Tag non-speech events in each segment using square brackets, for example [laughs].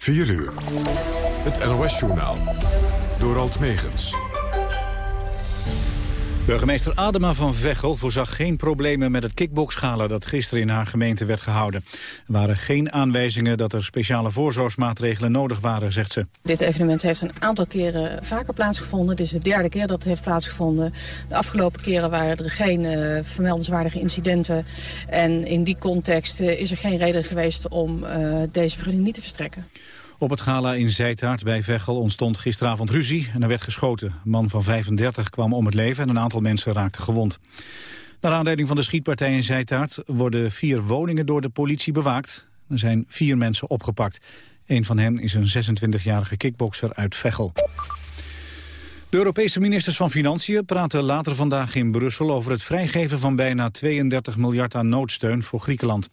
4 uur. Het NOS-journaal. Door Alt Megens. Burgemeester Adema van Veghel voorzag geen problemen met het kickboxgala dat gisteren in haar gemeente werd gehouden. Er waren geen aanwijzingen dat er speciale voorzorgsmaatregelen nodig waren, zegt ze. Dit evenement heeft een aantal keren vaker plaatsgevonden. Dit is de derde keer dat het heeft plaatsgevonden. De afgelopen keren waren er geen uh, vermeldenswaardige incidenten. En in die context uh, is er geen reden geweest om uh, deze vergunning niet te verstrekken. Op het gala in Zijtaart bij Veghel ontstond gisteravond ruzie en er werd geschoten. Een man van 35 kwam om het leven en een aantal mensen raakten gewond. Naar aanleiding van de schietpartij in Zijtaart worden vier woningen door de politie bewaakt. Er zijn vier mensen opgepakt. Een van hen is een 26-jarige kickbokser uit Veghel. De Europese ministers van Financiën praten later vandaag in Brussel over het vrijgeven van bijna 32 miljard aan noodsteun voor Griekenland.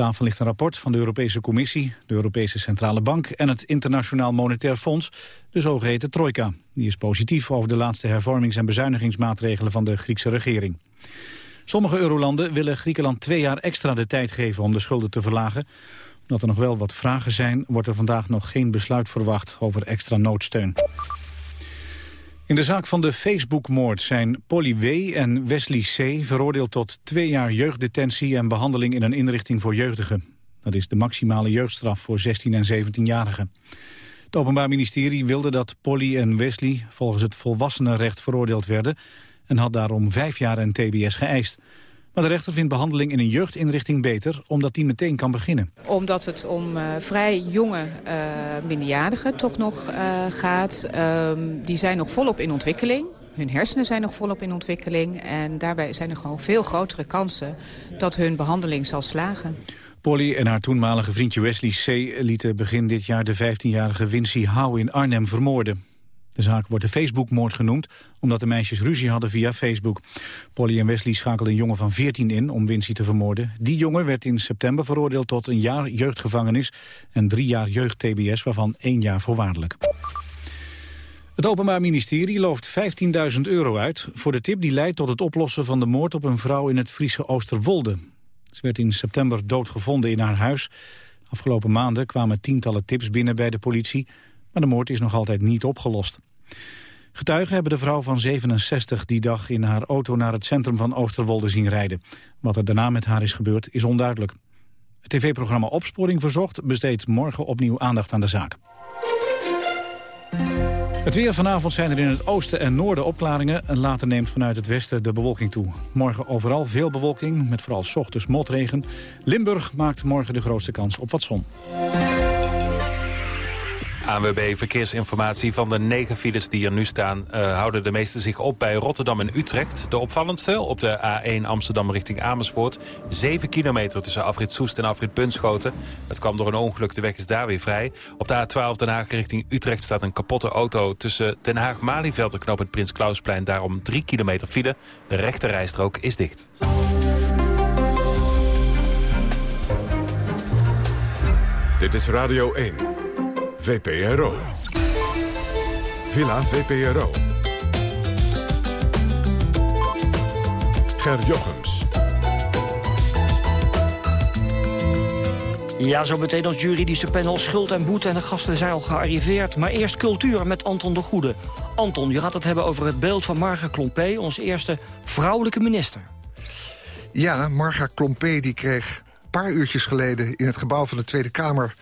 Tafel ligt een rapport van de Europese Commissie, de Europese Centrale Bank en het Internationaal Monetair Fonds, de zogeheten Trojka. Die is positief over de laatste hervormings- en bezuinigingsmaatregelen van de Griekse regering. Sommige eurolanden willen Griekenland twee jaar extra de tijd geven om de schulden te verlagen. Omdat er nog wel wat vragen zijn, wordt er vandaag nog geen besluit verwacht over extra noodsteun. In de zaak van de Facebook-moord zijn Polly W. en Wesley C. veroordeeld tot twee jaar jeugddetentie en behandeling in een inrichting voor jeugdigen. Dat is de maximale jeugdstraf voor 16- en 17-jarigen. Het Openbaar Ministerie wilde dat Polly en Wesley volgens het volwassenenrecht veroordeeld werden en had daarom vijf jaar en tbs geëist. Maar de rechter vindt behandeling in een jeugdinrichting beter... omdat die meteen kan beginnen. Omdat het om uh, vrij jonge uh, minderjarigen toch nog uh, gaat. Um, die zijn nog volop in ontwikkeling. Hun hersenen zijn nog volop in ontwikkeling. En daarbij zijn er gewoon veel grotere kansen dat hun behandeling zal slagen. Polly en haar toenmalige vriendje Wesley C. lieten begin dit jaar de 15-jarige Wincy Hou in Arnhem vermoorden. De zaak wordt de Facebookmoord genoemd, omdat de meisjes ruzie hadden via Facebook. Polly en Wesley schakelden een jongen van 14 in om Wincy te vermoorden. Die jongen werd in september veroordeeld tot een jaar jeugdgevangenis en drie jaar jeugd-TBS, waarvan één jaar voorwaardelijk. Het Openbaar Ministerie looft 15.000 euro uit voor de tip die leidt tot het oplossen van de moord op een vrouw in het Friese Oosterwolde. Ze werd in september doodgevonden in haar huis. Afgelopen maanden kwamen tientallen tips binnen bij de politie, maar de moord is nog altijd niet opgelost. Getuigen hebben de vrouw van 67 die dag in haar auto naar het centrum van Oosterwolde zien rijden. Wat er daarna met haar is gebeurd is onduidelijk. Het tv-programma Opsporing Verzocht besteedt morgen opnieuw aandacht aan de zaak. Het weer vanavond zijn er in het oosten en noorden opklaringen... en later neemt vanuit het westen de bewolking toe. Morgen overal veel bewolking, met vooral ochtends motregen. Limburg maakt morgen de grootste kans op wat zon. ANWB Verkeersinformatie van de negen files die er nu staan... Uh, houden de meeste zich op bij Rotterdam en Utrecht. De opvallendste op de A1 Amsterdam richting Amersfoort. 7 kilometer tussen afrit Soest en afrit Bunschoten. Het kwam door een ongeluk, de weg is daar weer vrij. Op de A12 Den Haag richting Utrecht staat een kapotte auto... tussen Den Haag-Malieveld en knooppunt Prins Klausplein. Daarom 3 kilometer file. De rechte rijstrook is dicht. Dit is Radio 1. VPRO. Villa VPRO. Ger Jochems. Ja, zo meteen ons juridische panel Schuld en Boete en de gasten zijn al gearriveerd. Maar eerst cultuur met Anton de Goede. Anton, je gaat het hebben over het beeld van Marga Klompé, onze eerste vrouwelijke minister. Ja, Marga Klompé die kreeg een paar uurtjes geleden in het gebouw van de Tweede Kamer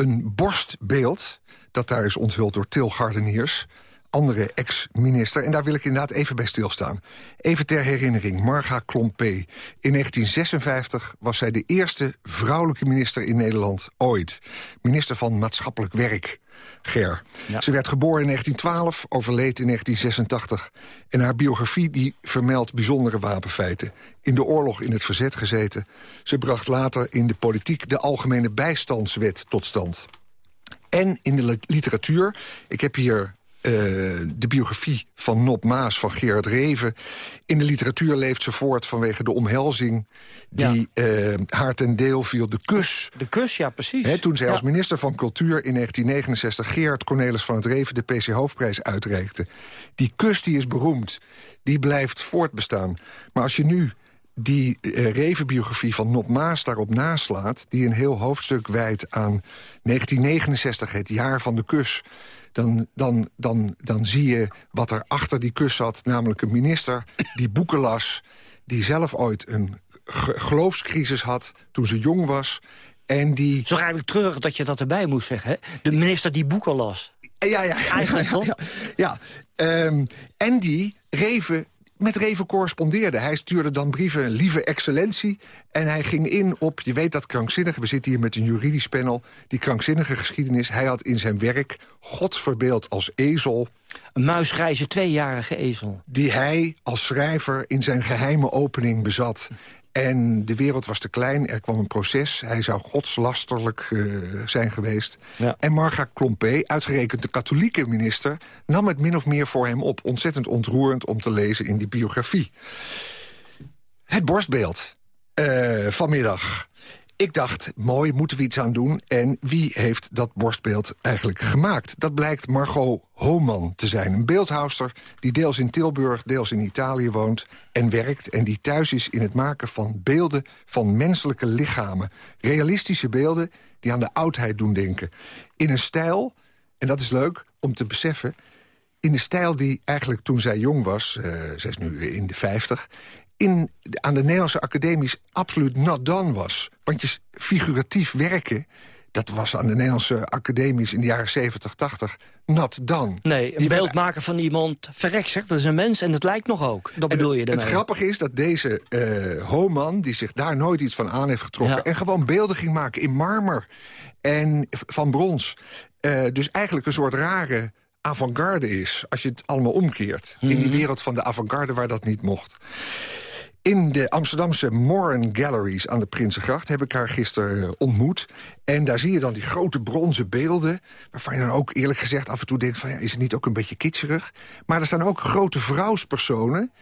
een borstbeeld. Dat daar is onthuld door Til Gardeniers, andere ex-minister. En daar wil ik inderdaad even bij stilstaan. Even ter herinnering, Marga Klompé. In 1956 was zij de eerste vrouwelijke minister in Nederland ooit. Minister van Maatschappelijk Werk. Ger. Ja. Ze werd geboren in 1912, overleed in 1986. En haar biografie die vermeldt bijzondere wapenfeiten. In de oorlog in het verzet gezeten. Ze bracht later in de politiek de Algemene Bijstandswet tot stand. En in de literatuur, ik heb hier uh, de biografie van Nop Maas van Gerard Reven. In de literatuur leeft ze voort vanwege de omhelzing... die ja. uh, haar ten deel viel, de kus. De kus, ja, precies. He, toen zij ja. als minister van Cultuur in 1969... Gerard Cornelis van het Reven de PC Hoofdprijs uitreikte. Die kus die is beroemd, die blijft voortbestaan. Maar als je nu die uh, Reven-biografie van Nop Maas daarop naslaat... die een heel hoofdstuk wijdt aan 1969, het jaar van de kus... Dan, dan, dan, dan zie je wat er achter die kus zat. Namelijk een minister die boeken las... die zelf ooit een geloofscrisis had toen ze jong was... En die... Zo eigenlijk treurig dat je dat erbij moest zeggen, hè? De minister die boeken las. Ja, ja, ja. Eigenlijk, toch? Ja, ja. Um, en die Reven met Reven correspondeerde. Hij stuurde dan brieven, lieve excellentie. En hij ging in op, je weet dat krankzinnige... we zitten hier met een juridisch panel, die krankzinnige geschiedenis. Hij had in zijn werk God verbeeld als ezel. Een muisgrijze tweejarige ezel. Die hij als schrijver in zijn geheime opening bezat. En de wereld was te klein, er kwam een proces. Hij zou godslasterlijk uh, zijn geweest. Ja. En Marga Klompé, uitgerekend de katholieke minister... nam het min of meer voor hem op. Ontzettend ontroerend om te lezen in die biografie. Het borstbeeld uh, vanmiddag. Ik dacht, mooi, moeten we iets aan doen. En wie heeft dat borstbeeld eigenlijk gemaakt? Dat blijkt Margot Homan te zijn. Een beeldhouster die deels in Tilburg, deels in Italië woont en werkt... en die thuis is in het maken van beelden van menselijke lichamen. Realistische beelden die aan de oudheid doen denken. In een stijl, en dat is leuk om te beseffen... in de stijl die eigenlijk toen zij jong was, uh, zij is nu in de 50 in, aan de Nederlandse academies absoluut not done was. Want je figuratief werken, dat was aan de Nederlandse academies in de jaren 70, 80 not done. Nee, een beeld maken van iemand verrek zegt, dat is een mens en het lijkt nog ook. Dat bedoel je daarmee. Het grappige is dat deze uh, Homan, die zich daar nooit iets van aan heeft getrokken... en gewoon beelden ging maken in marmer en van brons. Uh, dus eigenlijk een soort rare avant-garde is, als je het allemaal omkeert. In die mhm. wereld van de avant-garde waar dat niet mocht. In de Amsterdamse Moran Galleries aan de Prinsengracht... heb ik haar gisteren eh, ontmoet. En daar zie je dan die grote bronzen beelden... waarvan je dan ook eerlijk gezegd af en toe denkt... van ja, is het niet ook een beetje kitscherig? Maar er staan ook grote vrouwspersonen...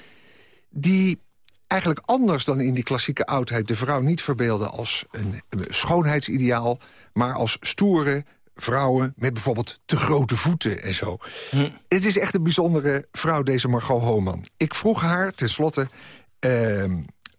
die eigenlijk anders dan in die klassieke oudheid... de vrouw niet verbeelden als een schoonheidsideaal... maar als stoere, vrouwen met bijvoorbeeld te grote voeten en zo. Hm. Het is echt een bijzondere vrouw, deze Margot Homan. Ik vroeg haar tenslotte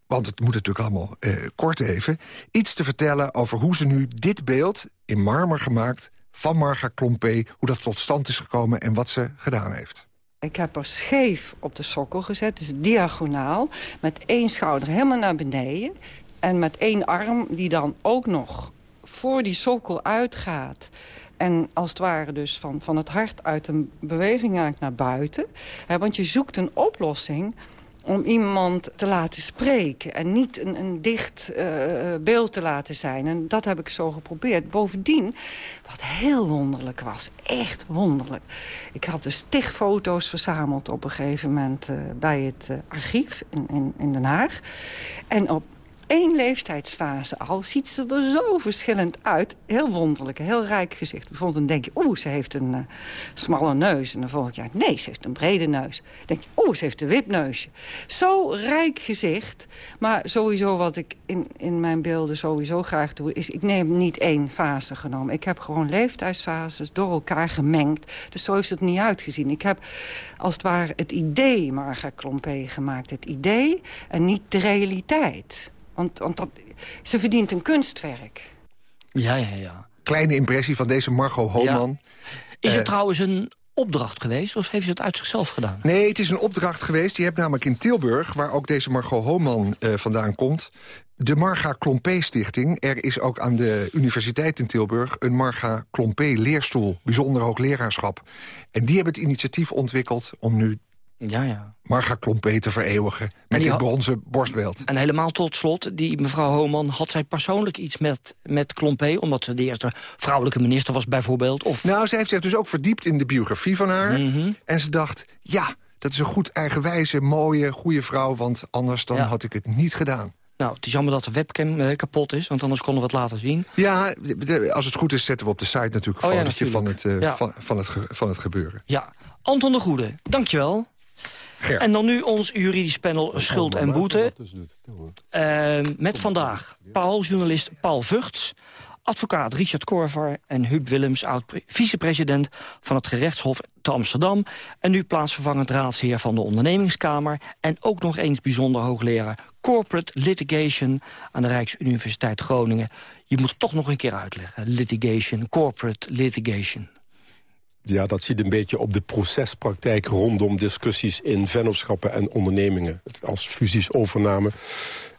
want het moet natuurlijk allemaal uh, kort even... iets te vertellen over hoe ze nu dit beeld in marmer gemaakt... van Marga Klompé, hoe dat tot stand is gekomen en wat ze gedaan heeft. Ik heb er scheef op de sokkel gezet, dus diagonaal... met één schouder helemaal naar beneden... en met één arm die dan ook nog voor die sokkel uitgaat... En als het ware dus van, van het hart uit een beweging naar buiten. want je zoekt een oplossing om iemand te laten spreken en niet een, een dicht uh, beeld te laten zijn. En dat heb ik zo geprobeerd. Bovendien, wat heel wonderlijk was, echt wonderlijk. Ik had dus tig foto's verzameld op een gegeven moment uh, bij het uh, archief in, in Den Haag. En op één leeftijdsfase al ziet ze er zo verschillend uit. Heel wonderlijk, heel rijk gezicht. Bijvoorbeeld dan denk je, oeh, ze heeft een uh, smalle neus. En dan volgend jaar, nee, ze heeft een brede neus. Dan denk je, oeh, ze heeft een wipneusje. Zo rijk gezicht. Maar sowieso wat ik in, in mijn beelden sowieso graag doe... is ik neem niet één fase genomen. Ik heb gewoon leeftijdsfases door elkaar gemengd. Dus zo heeft het niet uitgezien. Ik heb als het ware het idee Marga Klompé gemaakt. Het idee en niet de realiteit. Want, want dat, ze verdient een kunstwerk. Ja, ja, ja. Kleine impressie van deze Margot Homan. Is het uh, trouwens een opdracht geweest of heeft ze het uit zichzelf gedaan? Nee, het is een opdracht geweest. Je hebt namelijk in Tilburg, waar ook deze Margot Homan uh, vandaan komt... de Marga Klompé Stichting. Er is ook aan de Universiteit in Tilburg een Marga Klompé leerstoel. Bijzonder hoogleraarschap. En die hebben het initiatief ontwikkeld om nu ja, ja. Marga Klompé te vereeuwigen met die bronzen borstbeeld. En helemaal tot slot, die mevrouw Homan, had zij persoonlijk iets met, met Klompé... omdat ze de eerste vrouwelijke minister was bijvoorbeeld? Of... Nou, ze heeft zich dus ook verdiept in de biografie van haar. Mhm. En ze dacht, ja, dat is een goed eigenwijze, mooie, goede vrouw... want anders dan had ik het niet gedaan. Nou, het is jammer dat de webcam eh, kapot is, want anders konden we het laten zien. Ja, als het goed is zetten we op de site natuurlijk een oh, fotootje van, het, uh, van, van, het, van het gebeuren. Ja, Anton de Goede, dankjewel. En dan nu ons juridisch panel Schuld en Boete. Uh, met vandaag Paul, journalist Paul Vugts advocaat Richard Korver en Huub Willems, oud-vicepresident van het gerechtshof te Amsterdam. En nu plaatsvervangend raadsheer van de ondernemingskamer. En ook nog eens bijzonder hoogleraar Corporate Litigation aan de Rijksuniversiteit Groningen. Je moet het toch nog een keer uitleggen. Litigation, corporate litigation. Ja, dat ziet een beetje op de procespraktijk rondom discussies in vennootschappen en ondernemingen. Als fusies, overname.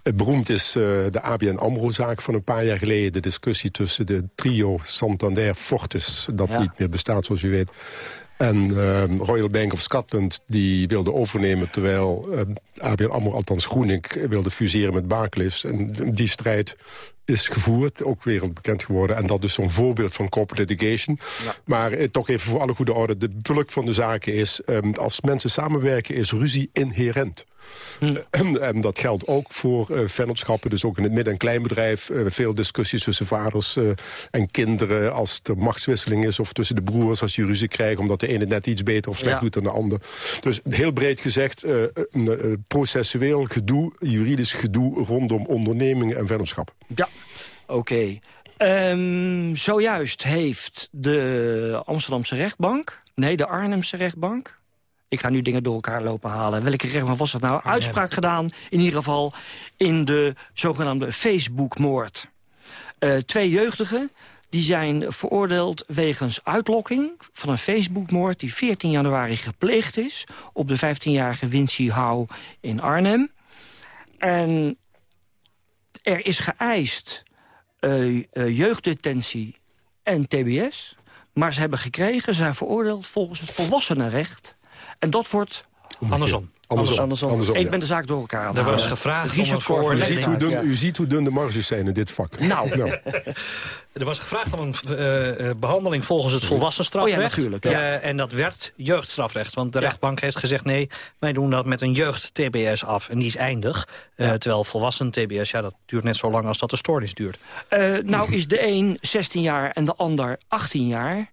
Het beroemd is uh, de ABN AMRO-zaak van een paar jaar geleden. De discussie tussen de trio Santander Fortis, dat Ja. niet meer bestaat zoals u weet. En uh, Royal Bank of Scotland, die wilde overnemen... terwijl uh, ABN AMRO, althans Groening, wilde fuseren met Barclays. En die strijd is gevoerd, ook wereldbekend geworden. En dat is zo'n voorbeeld van corporate litigation. Maar eh, toch even voor alle goede orde. De bulk van de zaken is, um, als mensen samenwerken... is ruzie inherent. [clears throat] En dat geldt ook voor uh, vennootschappen, dus ook in het midden- en kleinbedrijf. Uh, veel discussies tussen vaders uh, en kinderen als er machtswisseling is... of tussen de broers als je ruzie krijgt... omdat de ene net iets beter of slecht Ja. doet dan de ander. Dus heel breed gezegd, processueel gedoe, juridisch gedoe... rondom ondernemingen en vennootschappen. Ja, oké. Ehm, zojuist heeft de Amsterdamse rechtbank... nee, de Arnhemse rechtbank... ik ga nu dingen door elkaar lopen halen. Welke rechtbank was dat nou? Uitspraak gedaan, in ieder geval... in de zogenaamde Facebook-moord. Eh, twee jeugdigen die zijn veroordeeld wegens uitlokking... van een Facebook-moord die 14 januari gepleegd is... op de 15-jarige Wincy Hou in Arnhem. En er is geëist uh, uh, jeugddetentie en tbs. Maar ze hebben gekregen, ze zijn veroordeeld volgens het volwassenenrecht. En dat wordt andersom. Andersom. andersom. andersom Ik ben de zaak door elkaar aan Er was gevraagd om Richard een U ziet, hoe dun, u ziet hoe dun de marges zijn in dit vak. Nou. [laughs] Er was gevraagd om een uh, uh, behandeling volgens het volwassen strafrecht. Oh ja, natuurlijk, ja. Uh, en dat werd jeugdstrafrecht. Want de ja. rechtbank heeft gezegd... nee, wij doen dat met een jeugd-TBS af. En die is eindig. Ja. terwijl volwassen TBS, ja, dat duurt net zo lang als dat de stoornis duurt. nou is de een 16 jaar en de ander 18 jaar...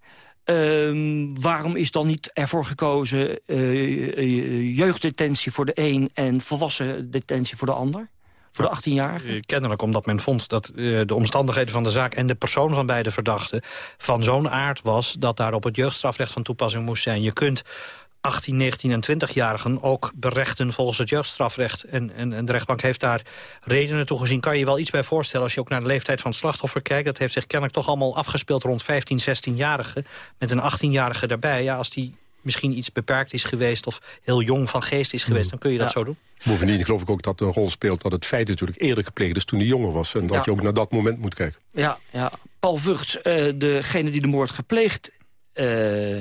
Uh, waarom is dan niet ervoor gekozen uh, jeugddetentie voor de een... en volwassen detentie voor de ander? Voor de 18-jarige? Kennelijk omdat men vond dat uh, de omstandigheden van de zaak... en de persoon van beide verdachten van zo'n aard was... dat daar op het jeugdstrafrecht van toepassing moest zijn. Je kunt 18, 19 en 20-jarigen ook berechten volgens het jeugdstrafrecht. En, en, en, de rechtbank heeft daar redenen toe gezien. Kan je wel iets bij voorstellen als je ook naar de leeftijd van het slachtoffer kijkt. Dat heeft zich kennelijk toch allemaal afgespeeld rond 15, 16-jarigen. Met een 18-jarige daarbij. Ja, als die misschien iets beperkt is geweest of heel jong van geest is geweest... dan kun je dat ja. zo doen. Bovendien geloof ik ook dat een rol speelt dat het feit natuurlijk eerder gepleegd is toen hij jonger was. En dat Ja. je ook naar dat moment moet kijken. Ja, ja. Paul Vugts, uh, degene die de moord gepleegd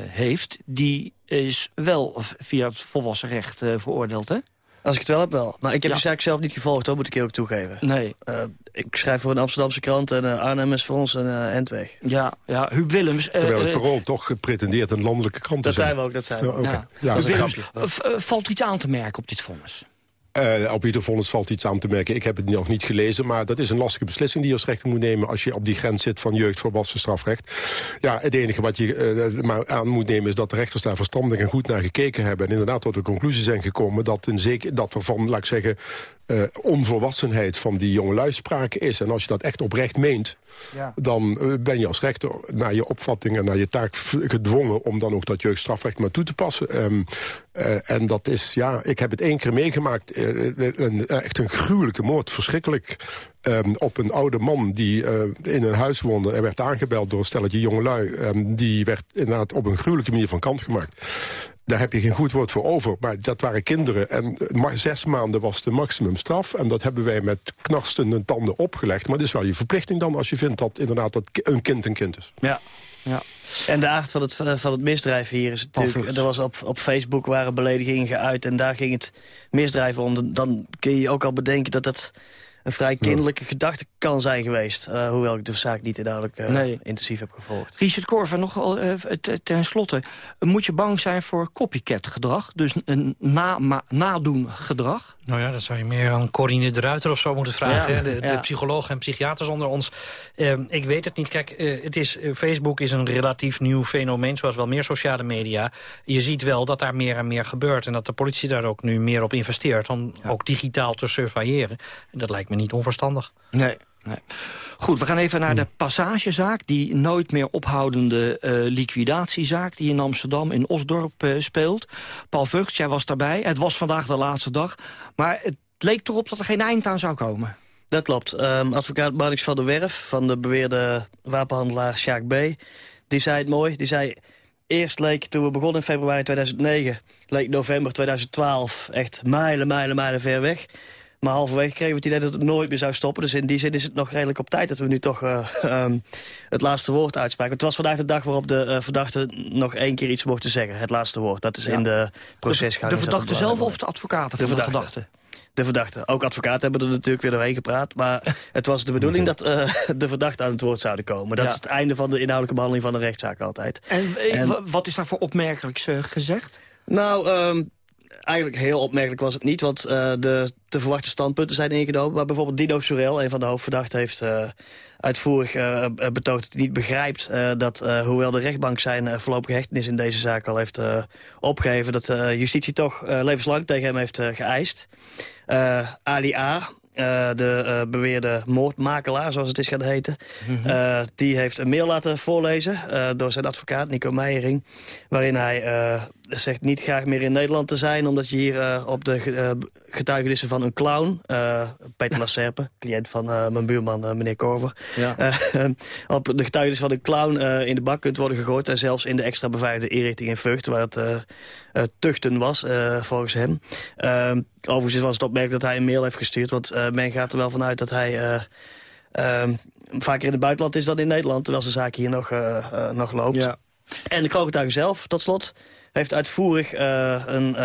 heeft... die is wel via het volwassen recht uh, veroordeeld, hè? Als ik het wel heb, wel. Maar ik heb Ja. de zaak zelf niet gevolgd, hoor, moet ik je ook toegeven. Nee. Uh, ik schrijf voor een Amsterdamse krant en uh, Arnhem is voor ons een uh, endweg. Ja, ja, Huub Willems... Terwijl het parool toch pretendeert een landelijke krant te Dat zijn. zijn we ook, dat zijn we Ja. Ja. Ja, Huub dat is een Willems, grapje. v- valt er iets aan te merken op dit vonnis? Uh, op ieder vonnis valt iets aan te merken. Ik heb het nog niet gelezen, maar dat is een lastige beslissing die je als rechter moet nemen als je op die grens zit van jeugd, strafrecht. Ja, het enige wat je uh, maar aan moet nemen is dat de rechters daar verstandig en goed naar gekeken hebben en inderdaad tot de conclusie zijn gekomen dat, een zeker, dat van, laat ik zeggen, uh, onvolwassenheid van die jongelui sprake is. En als je dat echt oprecht meent, Ja. dan uh, ben je als rechter naar je opvatting en naar je taak gedwongen om dan ook dat jeugdstrafrecht maar toe te passen. Um, uh, en dat is, ja, ik heb het één keer meegemaakt. Een, echt een gruwelijke moord, verschrikkelijk. Um, op een oude man die in een huis woonde en werd aangebeld door een stelletje jongelui. Um, die werd inderdaad op een gruwelijke manier van kant gemaakt. Daar heb je geen goed woord voor over. Maar dat waren kinderen. En maar zes maanden was de maximumstraf. En dat hebben wij met knarstende tanden opgelegd. Maar het is wel je verplichting dan als je vindt dat inderdaad dat een kind een kind is. Ja, ja. En de aard van het, van het misdrijf hier is natuurlijk... Er was op, op Facebook waren beledigingen geuit en daar ging het misdrijf om. Dan kun je ook al bedenken dat dat een vrij kinderlijke gedachte kan zijn geweest. Uh, hoewel ik de zaak niet inhoudelijk uh, Nee. intensief heb gevolgd. Richard Korver, nog uh, t- ten slotte. Moet je bang zijn voor copycat gedrag? Dus een na, nadoen gedrag? Nou ja, dat zou je meer aan Corine de Ruiter of zo moeten vragen. Ja? De, de ja. psychologen en psychiaters onder ons. Ehm, ik weet het niet. Kijk, eh, het is, eh, Facebook is een relatief nieuw fenomeen... zoals wel meer sociale media. Je ziet wel dat daar meer en meer gebeurt... en dat de politie daar ook nu meer op investeert... om ook digitaal te surveilleren. En dat lijkt me niet onverstandig. Nee. nee. Goed, we gaan even naar de passagezaak. Die nooit meer ophoudende uh, liquidatiezaak die in Amsterdam, in Osdorp uh, speelt. Paul Vught, jij was daarbij. Het was vandaag de laatste dag. Maar het leek erop dat er geen eind aan zou komen. Dat klopt. Um, advocaat Marnix van der Werf van de beweerde wapenhandelaar Sjaak B. Die zei het mooi. Die zei, eerst leek, toen we begonnen in februari 2009... leek november 2012 echt mijlen, mijlen, mijlen ver weg. Maar halverwege kregen we het idee dat het nooit meer zou stoppen. Dus in die zin is het nog redelijk op tijd dat we nu toch uh, um, [laughs] het laatste woord uitspraken. Het was vandaag de dag waarop de uh, verdachte nog één keer iets mochten zeggen. Het laatste woord. Dat is ja. in de procesgang. De, de verdachte zelf of de advocaten van de, verdachte? de verdachte? de verdachte. Ook advocaten hebben er natuurlijk weer doorheen gepraat. Maar [laughs] het was de bedoeling dat uh, [laughs] de verdachte aan het woord zouden komen. Dat ja. is het einde van de inhoudelijke behandeling van een rechtszaak altijd. En, en wat is daar voor opmerkelijks uh, gezegd? Nou, um, eigenlijk heel opmerkelijk was het niet. Want uh, de te verwachte standpunten zijn ingenomen. Maar bijvoorbeeld Dino Sorel, een van de hoofdverdachten... heeft uitvoerig betoogd dat hij niet begrijpt... dat hoewel de rechtbank zijn voorlopige hechtenis in deze zaak al heeft opgegeven... dat justitie toch levenslang tegen hem heeft geëist. Ali A, uh, de uh, beweerde moordmakelaar, zoals het is gaan heten... Mm -hmm. uh, die heeft een mail laten voorlezen door zijn advocaat Nico Meijering... waarin hij zegt niet graag meer in Nederland te zijn... omdat je hier op de getuigenissen van een clown... Peter Lacerpe, [laughs] cliënt van mijn buurman meneer Korver... Ja. [laughs] op de getuigenissen van een clown in de bak kunt worden gegooid... en zelfs in de extra beveiligde inrichting in Vught... waar het tuchten was, volgens hem. overigens was het opmerkelijk dat hij een mail heeft gestuurd... want men gaat er wel vanuit dat hij... Uh, vaker in het buitenland is dan in Nederland... terwijl zijn zaak hier nog, uh, uh, nog loopt. Ja. En de kroongetuige zelf, tot slot, heeft uitvoerig een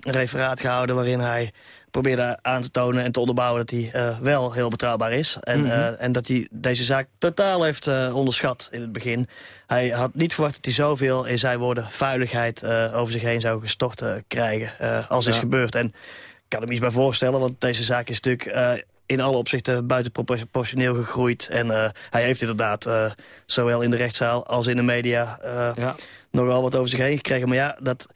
referaat gehouden... waarin hij probeerde aan te tonen en te onderbouwen... dat hij wel heel betrouwbaar is. En, mm -hmm. en dat hij deze zaak totaal heeft onderschat in het begin. Hij had niet verwacht dat hij zoveel, in zijn woorden... vuiligheid over zich heen zou gestort krijgen als ja. is gebeurd. En ik kan hem iets bij voorstellen, want deze zaak is natuurlijk in alle opzichten buitenproportioneel gegroeid. En uh, hij heeft inderdaad, uh, zowel in de rechtszaal als in de media, ja. nogal wat over zich heen gekregen. Maar ja, dat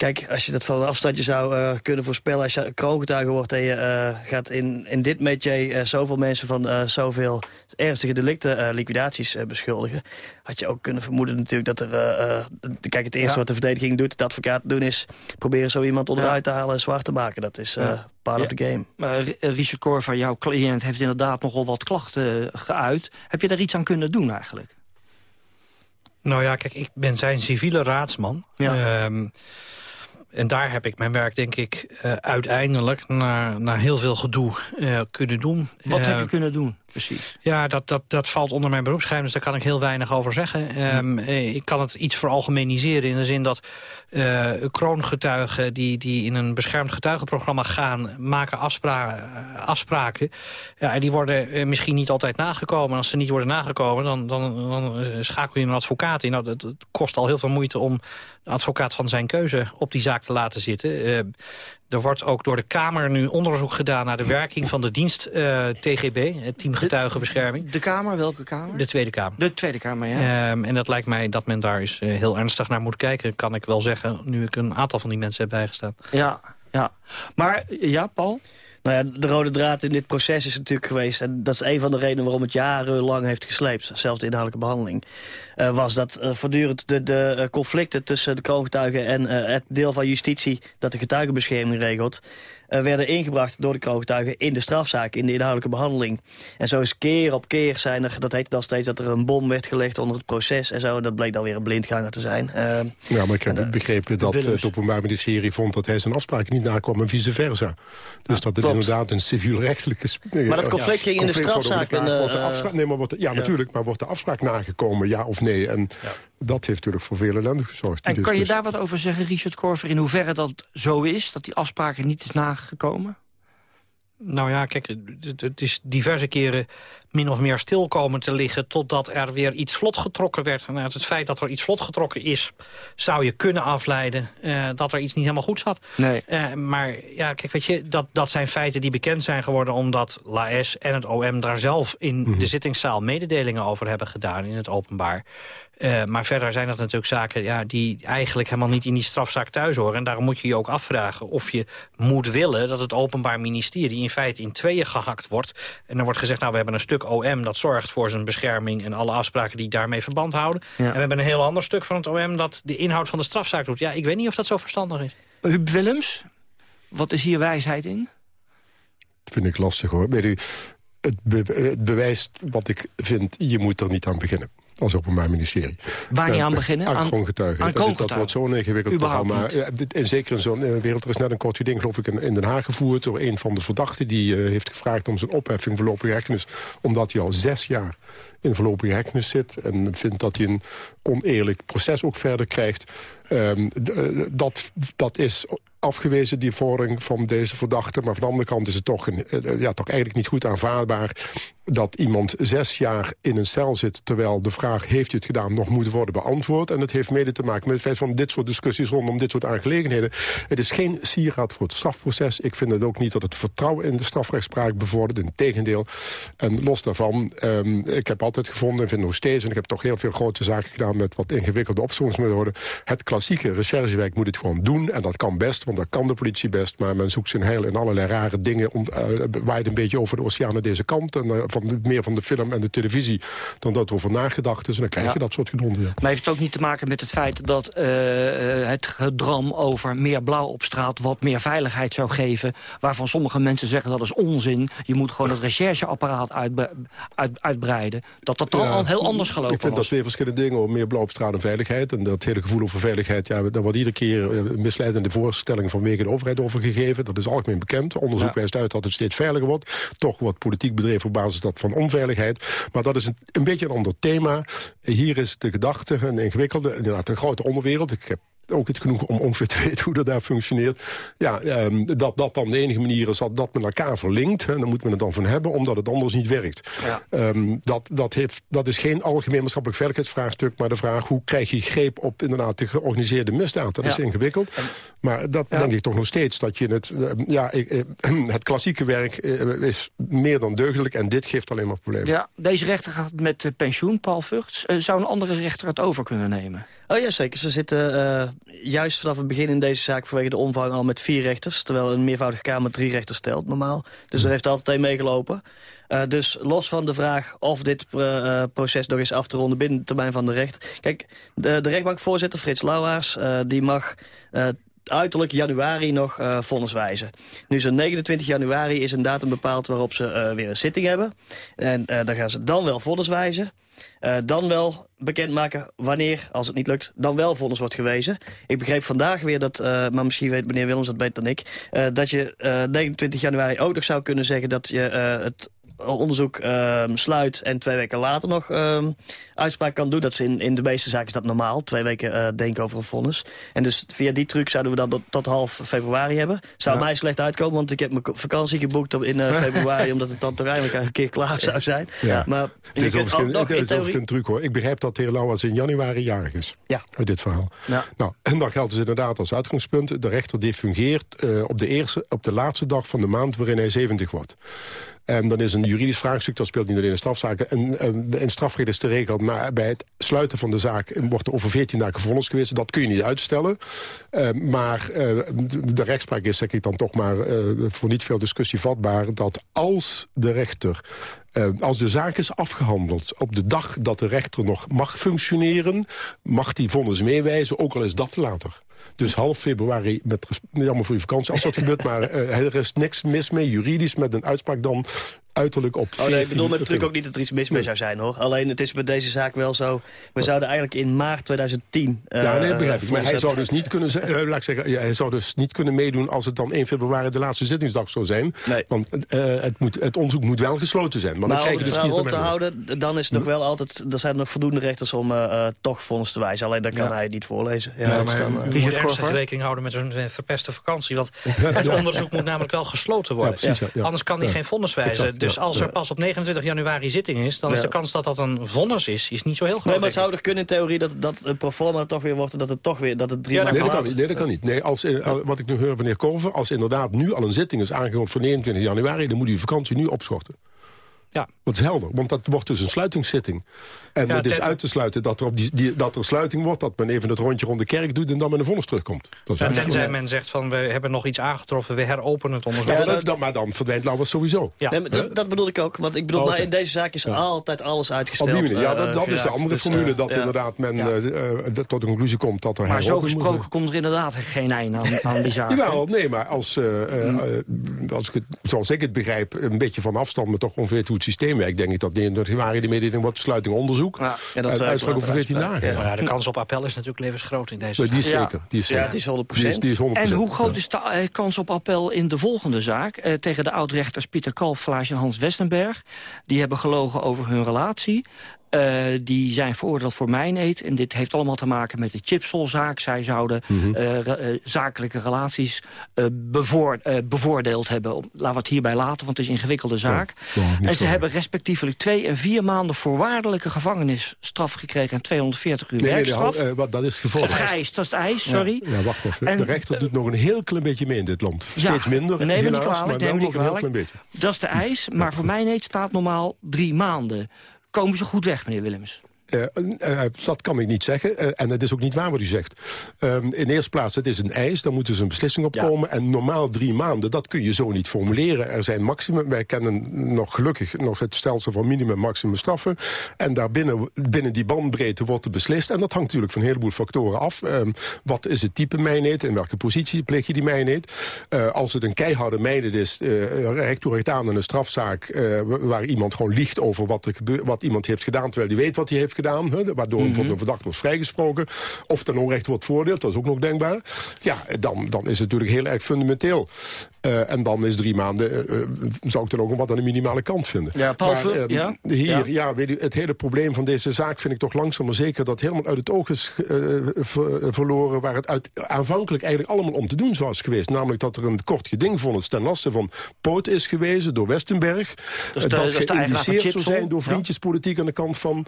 Kijk, als je dat van een afstandje zou uh, kunnen voorspellen... als je kroongetuige wordt en je uh, gaat in, in dit métier uh, zoveel mensen van zoveel ernstige delicten liquidaties beschuldigen... had je ook kunnen vermoeden natuurlijk dat er... kijk, het eerste ja. wat de verdediging doet, de advocaat doen is... proberen zo iemand onderuit ja. te halen en zwart te maken. Dat is part of the game. Maar Richard Corver, jouw cliënt, heeft inderdaad nogal wat klachten geuit. Heb je daar iets aan kunnen doen eigenlijk? Nou ja, kijk, ik ben zijn civiele raadsman. Ja. Um, en daar heb ik mijn werk, denk ik, uh, uiteindelijk... naar, naar heel veel gedoe uh, kunnen doen. Wat heb je kunnen doen, precies? Ja, dat, dat, dat valt onder mijn beroepsgeheim, dus daar kan ik heel weinig over zeggen. Um, ik kan het iets veralgemeniseren in de zin dat kroongetuigen... Die, die in een beschermd getuigenprogramma gaan, maken afspra afspraken. Ja, en die worden misschien niet altijd nagekomen. En als ze niet worden nagekomen, dan, dan, dan schakel je een advocaat in. Nou, dat, dat kost al heel veel moeite om advocaat van zijn keuze op die zaak te laten zitten. Uh, er wordt ook door de Kamer nu onderzoek gedaan naar de werking van de dienst uh, TGB, het team getuigenbescherming. De, de, Kamer, welke Kamer? De Tweede Kamer. De Tweede Kamer, ja. Um, en dat lijkt mij dat men daar eens uh, heel ernstig naar moet kijken, kan ik wel zeggen, nu ik een aantal van die mensen heb bijgestaan. Ja, ja. Maar, ja, Paul? Nou ja, de rode draad in dit proces is natuurlijk geweest... en dat is een van de redenen waarom het jarenlang heeft gesleept... zelfs de inhoudelijke behandeling... Uh, was dat uh, voortdurend de, de uh, conflicten tussen de kroongetuigen... en het deel van justitie dat de getuigenbescherming regelt... Uh, werden ingebracht door de kroongetuigen in de strafzaak, in de inhoudelijke behandeling. En zo is keer op keer zijn er, dat heet dan steeds dat er een bom werd gelegd onder het proces en zo. Dat bleek dan weer een blindganger te zijn. Uh, ja, maar ik heb uh, begrepen dat het Openbaar Ministerie vond dat hij zijn afspraak niet nakwam en vice versa. Dus ja, dat het inderdaad een civielrechtelijke... Maar dat conflict ging in de strafzaak. En, nee, maar wordt, ja, natuurlijk, maar wordt de afspraak nagekomen, ja of nee? En dat heeft natuurlijk voor veel ellende gezorgd. En kan je daar wat over zeggen, Richard Korver, in hoeverre dat zo is, dat die afspraken niet is nagekomen? Nou ja, kijk, het is diverse keren min of meer stil komen te liggen... totdat er weer iets vlot getrokken werd. En uit het feit dat er iets vlot getrokken is... zou je kunnen afleiden uh, dat er iets niet helemaal goed zat. Nee. Uh, maar ja, kijk, weet je, dat, dat zijn feiten die bekend zijn geworden... omdat LAS en het OM daar zelf in mm -hmm. de zittingszaal mededelingen over hebben gedaan in het openbaar. Uh, maar verder zijn dat natuurlijk zaken ja, die eigenlijk helemaal niet in die strafzaak thuis horen. En daarom moet je je ook afvragen of je moet willen dat het Openbaar Ministerie in feite in tweeën gehakt wordt. En dan wordt gezegd, nou we hebben een stuk OM dat zorgt voor zijn bescherming... en alle afspraken die daarmee verband houden. En we hebben een heel ander stuk van het OM... dat de inhoud van de strafzaak doet. Ja, ik weet niet of dat zo verstandig is. Huub Willems, wat is hier wijsheid in? Dat vind ik lastig hoor. Weet u, het, het bewijst wat ik vind, je moet er niet aan beginnen als openbaar ministerie. Waar niet aan beginnen? Aan kroongetuigen. Dat, dat, wordt zo'n ingewikkeld programma. En zeker in zo'n wereld. Er is net een kort geding, geloof ik, in, Den Haag gevoerd... door een van de verdachten. Die uh, heeft gevraagd om zijn opheffing voorlopige hechtenis. Omdat hij al zes jaar in voorlopige hechtenis zit... en vindt dat hij een oneerlijk proces ook verder krijgt. Um, dat, dat is afgewezen, die vordering van deze verdachte. Maar van de andere kant is het toch, een, ja, toch eigenlijk niet goed aanvaardbaar... dat iemand zes jaar in een cel zit... terwijl de vraag, heeft u het gedaan, nog moet worden beantwoord. En het heeft mede te maken met het feit van dit soort discussies... rondom dit soort aangelegenheden. Het is geen sieraad voor het strafproces. Ik vind het ook niet dat het vertrouwen in de strafrechtspraak bevordert. Integendeel. En los daarvan, um, ik heb altijd gevonden, en vind nog steeds... en ik heb toch heel veel grote zaken gedaan met wat ingewikkelde opsporingsmethoden... het klassieke recherchewerk moet het gewoon doen. En dat kan best, want dat kan de politie best. Maar men zoekt zijn heil in allerlei rare dingen. Om, uh, waait een beetje over de oceanen deze kant. En uh, van de, meer van de film en de televisie dan dat er over nagedacht is. En dan krijg je Ja. dat soort gedonder. Ja. Maar heeft het ook niet te maken met het feit dat uh, het gedram over meer blauw op straat... wat meer veiligheid zou geven, waarvan sommige mensen zeggen dat is onzin. Je moet gewoon het rechercheapparaat uitbre uit, uitbreiden. Dat dat dan Ja, al heel anders gelopen Ik vind dat twee verschillende dingen. Meer blauw op straat en veiligheid. En dat hele gevoel over veiligheid... Ja, daar wordt iedere keer eh, misleidende voorstelling vanwege de overheid over gegeven. Dat is algemeen bekend. Onderzoek wijst uit dat het steeds veiliger wordt. Toch wordt politiek bedreven op basis dat van onveiligheid. Maar dat is een, een beetje een ander thema. Hier is de gedachte een ingewikkelde, inderdaad een grote onderwereld. Ik heb ook het genoeg om ongeveer te [laughs] weten hoe dat daar functioneert. Ja, ehm, dat dat dan de enige manier is dat, dat men elkaar verlinkt. En daar moet men het dan van hebben, omdat het anders niet werkt. Ja. Ehm, dat, dat, heeft, dat is geen algemeen maatschappelijk veiligheidsvraagstuk... maar de vraag hoe krijg je greep op inderdaad de georganiseerde misdaad. Dat is ingewikkeld. Maar dat Ja. denk ik toch nog steeds. Dat je het, eh, ja, ik, eh, [clears throat] het klassieke werk eh, is meer dan deugdelijk... en dit geeft alleen maar problemen. Ja, deze rechter gaat met eh, pensioen, Paul Vugts. Zou een andere rechter het over kunnen nemen? Oh ja, zeker. Ze zitten eh, juist vanaf het begin in deze zaak vanwege de omvang al met vier rechters. Terwijl een meervoudige kamer drie rechters stelt normaal. Dus er heeft altijd één meegelopen. Eh, dus los van de vraag of dit eh, proces nog eens af te ronden binnen de termijn van de rechter. Kijk, de, de rechtbankvoorzitter Frits Lauwaars, die mag... uiterlijk januari nog eh vonnis wijzen. Nu er 29 januari is een datum bepaald waarop ze weer een zitting hebben. En eh, dan gaan ze dan wel vonnis wijzen. Eh, dan wel bekendmaken wanneer, als het niet lukt, dan wel vonnis wordt gewezen. Ik begreep vandaag weer dat, eh, maar misschien weet meneer Willems dat beter dan ik... eh, dat je eh 29 januari ook nog zou kunnen zeggen dat je het onderzoek ehm, sluit en twee weken later nog ehm, uitspraak kan doen. Dat is in, in de meeste zaken is dat normaal. Twee weken eh, denken over een vonnis. En dus via die truc zouden we dan tot, tot half februari hebben. Zou Ja. mij slecht uitkomen, want ik heb mijn vakantie geboekt op- in eh, [laughs] februari... omdat het dan toch eindelijk een keer klaar zou zijn. Ja. Maar Het is overigens het is theorie... een truc hoor. Ik begrijp dat de heer Lauwers in januari jarig is. Ja. Uit dit verhaal. Ja. Nou, en dan geldt dus inderdaad als uitgangspunt... de rechter defungeert eh, op, de eerste, op de laatste dag van de maand waarin hij 70 wordt. En dan is een juridisch vraagstuk, dat speelt niet alleen in strafzaken. En, en in strafrecht is de regel, maar bij het sluiten van de zaak... wordt er over 14 dagen vonnis geweest. Dat kun je niet uitstellen. Eh, maar eh, de, rechtspraak is, zeg ik dan toch maar... eh, voor niet veel discussie vatbaar... dat als de rechter eh, als de zaak is afgehandeld op de dag dat de rechter nog mag functioneren... mag die vonnis meewijzen, ook al is dat later. Dus half februari, met jammer voor je vakantie als dat gebeurt... maar eh, er is niks mis mee, juridisch, met een uitspraak dan uiterlijk op 14... Oh nee, ik bedoel natuurlijk ook niet dat er iets mis mee zou zijn hoor. Alleen het is met deze zaak wel zo. We zouden eigenlijk in maart 2010. eh, ja, nee, begrijp ik. Maar vonnis hij zou dus niet kunnen, eh, laat ik zeggen, ja, hij zou dus niet kunnen meedoen als het dan 1 februari de laatste zittingsdag zou zijn. Nee. Want eh, het, moet, het onderzoek moet wel gesloten zijn. Maar, dan Maar krijg om je het dus te houden, dan is het nog wel altijd... Er zijn nog voldoende rechters om eh, eh, toch vonnis te wijzen. Alleen dan kan Ja. hij het niet voorlezen. Ja, Ja, maar dan, eh, Richard Korver? rekening houden met zo'n eh, verpeste vakantie. Want [laughs] het onderzoek moet namelijk wel gesloten worden. Ja, precies, ja, ja. Anders kan hij Ja. geen vonnis wijzen. Exact, dus als er pas op 29 januari zitting is... dan is de kans dat dat een vonnis is, is niet zo heel groot. Nee, maar het zou er kunnen in theorie dat, dat een proforma toch weer wordt... en dat het toch weer dat het drie Ja, maanden Nee, dat kan niet. Nee, dat kan niet. Nee, als, eh, al- wat ik nu hoor van de heer Korver... als inderdaad nu al een zitting is aangekondigd voor 29 januari... dan moet u uw vakantie nu opschorten. Ja. Dat is helder, want dat wordt dus een sluitingszitting. En Ja, het is ten- uit te sluiten dat er, op die, die- dat er sluiting wordt... dat men even het rondje rond de kerk doet en dan met een vonnis terugkomt. Dat is Ja, tenzij men zegt van we hebben nog iets aangetroffen, we heropenen het onderzoek. Ja, dat, dan, maar dan verdwijnt Lauwers sowieso. Ja. Nee, dat, dat bedoel ik ook. Want ik bedoel, Oh, maar in deze zaak is altijd alles Op uitgesteld. die manier. Ja, eh, dat, dat is de andere Dus, eh, formule. Dat ja. inderdaad men Ja. eh, eh, tot de conclusie komt dat er Maar zo moet gesproken komt er inderdaad geen einde aan, aan die zaak. Jawel, nee, maar als, eh, eh, eh, als ik het, zoals ik het begrijp... een beetje van afstand, maar toch ongeveer hoe het systeem werkt... denk ik dat 29 januari de mededeling wordt sluiting onderzoek. Ja, Ja, dat en ik uitspraak over laten 14 dagen. Maar ja, de kans op appel is natuurlijk levensgroot in deze Maar die is zaak. Ja. zeker. Die is Ja, zeker. die is 100%. Die is, die is 100%. En hoe groot Ja. is de eh, kans op appel in de volgende zaak... eh, tegen de oudrechters Pieter Kalpflaas en Hans Westenberg? Die hebben gelogen over hun relatie. Eh, die zijn veroordeeld voor mijneet. En dit heeft allemaal te maken met de Chipsol-zaak. Zij zouden Mhm. eh, re- eh, zakelijke relaties bevoor- eh, bevoordeeld hebben. Laten we het hierbij laten, want het is een ingewikkelde zaak. Ja, niet en ze hebben respectievelijk twee en vier maanden... voorwaardelijke gevangenisstraf gekregen... en 240 uur Nee, nee, werkstraf. nee, dat is eis, dat is het eis, sorry. Ja, wacht even. En- de rechter doet nog een heel klein beetje mee in dit land. Ja, Steeds minder, neem niet helaas, kwalijk, maar wel nog niet een heel klein beetje. Dat is de eis, maar voor mij neet staat normaal drie maanden. Komen ze goed weg, meneer Willems? Eh, eh, dat kan ik niet zeggen. Eh, en het is ook niet waar wat u zegt. Ehm, in eerste plaats, het is een eis. Daar moet dus een beslissing op Ja. komen. En normaal drie maanden, dat kun je zo niet formuleren. Er zijn maximum. Wij kennen nog gelukkig nog het stelsel van minimum maximum straffen. En daarbinnen binnen die bandbreedte wordt er beslist. En dat hangt natuurlijk van een heleboel factoren af. Ehm, wat is het type mijneet? In welke positie pleeg je die mijneet? Eh, als het een keiharde mijneet is, uh, recht toe recht aan in een strafzaak... eh, waar iemand gewoon liegt over wat, er wat iemand heeft gedaan... terwijl hij weet wat hij heeft gedaan, hè, waardoor bijvoorbeeld een verdachte wordt vrijgesproken... of ten onrecht wordt veroordeeld, dat is ook nog denkbaar... ja, dan, dan is het natuurlijk heel erg fundamenteel. Uh, en dan is drie maanden, uh, zou ik dan ook nog wat aan de minimale kant vinden. Ja, Paul, maar, uh, ja? Hier, ja. ja. weet u, het hele probleem van deze zaak vind ik toch langzaam maar zeker... dat helemaal uit het oog is ver, verloren... waar het uit, aanvankelijk eigenlijk allemaal om te doen was geweest. Namelijk dat er een kort gedingvonnis ten laste van Poot is gewezen door Westenberg. Dus de, dat dat geïndiceerd zou zijn door vriendjespolitiek ja. aan de kant van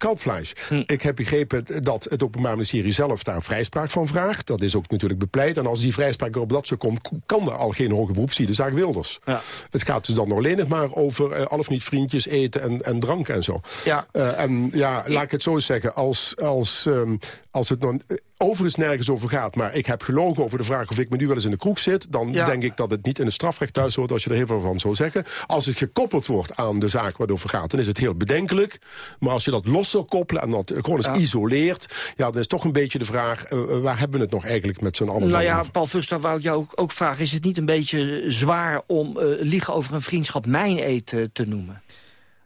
Kalfleisch. Hm. Ik heb begrepen dat het Openbaar Ministerie zelf daar vrijspraak van vraagt. Dat is ook natuurlijk bepleit. En als die vrijspraak er op dat zo komt, kan er al geen hoger beroep zien. De zaak Wilders. Ja. Het gaat dus dan nog alleen nog maar over uh, al of niet vriendjes eten en, en drank en zo. Ja. Uh, en ja, laat ik het zo zeggen. Als, als, um, als het nog overigens nergens over gaat... maar ik heb gelogen over de vraag of ik me nu wel eens in de kroeg zit... dan ja. denk ik dat het niet in het strafrecht thuis hoort... als je er heel veel van zou zeggen. Als het gekoppeld wordt aan de zaak waar het over gaat... dan is het heel bedenkelijk. Maar als je dat los zou koppelen en dat gewoon eens ja. isoleert... ja, dan is toch een beetje de vraag... Uh, waar hebben we het nog eigenlijk met z'n allen Nou ja, over? Paul Fuster wou ik jou ook, ook, vragen... is het niet een beetje zwaar om uh, liegen over een vriendschap mijn eten te noemen?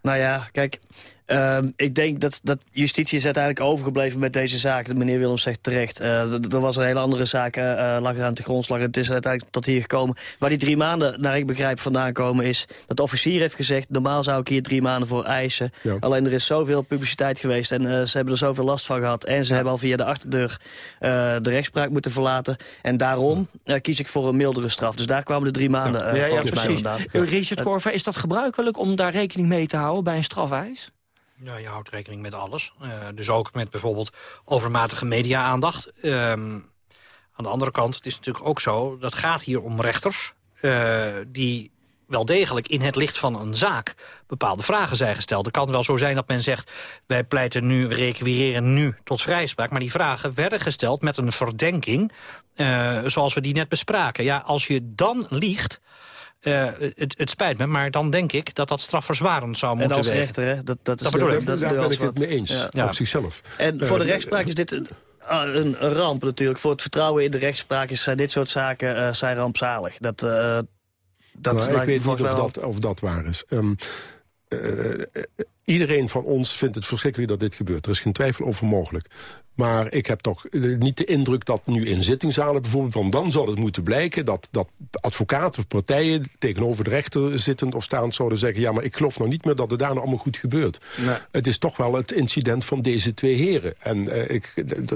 Nou ja, kijk... Uh, ik denk dat, dat justitie is uiteindelijk overgebleven met deze zaak. De meneer Willems zegt terecht. Uh, er was een hele andere zaak, uh, aan de grondslag. Het is uiteindelijk tot hier gekomen. Waar die drie maanden, naar ik begrijp, vandaan komen is... dat de officier heeft gezegd, normaal zou ik hier drie maanden voor eisen. Ja. Alleen er is zoveel publiciteit geweest en uh, ze hebben er zoveel last van gehad. En ze ja. hebben al via de achterdeur de rechtspraak moeten verlaten. En daarom kies ik voor een mildere straf. Dus daar kwamen de drie maanden ja. ja, volgens mij vandaan. Richard Korver, is dat gebruikelijk om daar rekening mee te houden bij een strafeis? Ja, je houdt rekening met alles. Uh, dus ook met bijvoorbeeld overmatige media-aandacht. Um, aan de andere kant, het is natuurlijk ook zo... dat gaat hier om rechters uh, die wel degelijk in het licht van een zaak... bepaalde vragen zijn gesteld. Het kan wel zo zijn dat men zegt... wij pleiten nu, we requireren nu tot vrijspraak... maar die vragen werden gesteld met een verdenking... Uh, zoals we die net bespraken. Ja, als je dan liegt... Uh, het, het, spijt me, maar dan denk ik dat dat strafverzwarend zou moeten zijn. En als rechter, hè? Dat, dat, is dat bedoel ik. Daar, daar ben ik het mee eens, ja. Ja. op zichzelf. En voor de rechtspraak is dit een, een, ramp natuurlijk. Voor het vertrouwen in de rechtspraak is, zijn dit soort zaken uh, zijn rampzalig. Dat, uh, dat nou, ik weet niet of dat, of dat waar is. Um, iedereen van ons vindt het verschrikkelijk dat dit gebeurt. Er is geen twijfel over mogelijk. Maar ik heb toch niet de indruk dat nu in zittingzalen bijvoorbeeld... want dan zou het moeten blijken dat, dat advocaten of partijen... tegenover de rechter zittend of staand zouden zeggen... ja, maar ik geloof nog niet meer dat het daar nou allemaal goed gebeurt. Nee. Het is toch wel het incident van deze twee heren. En uh, ik,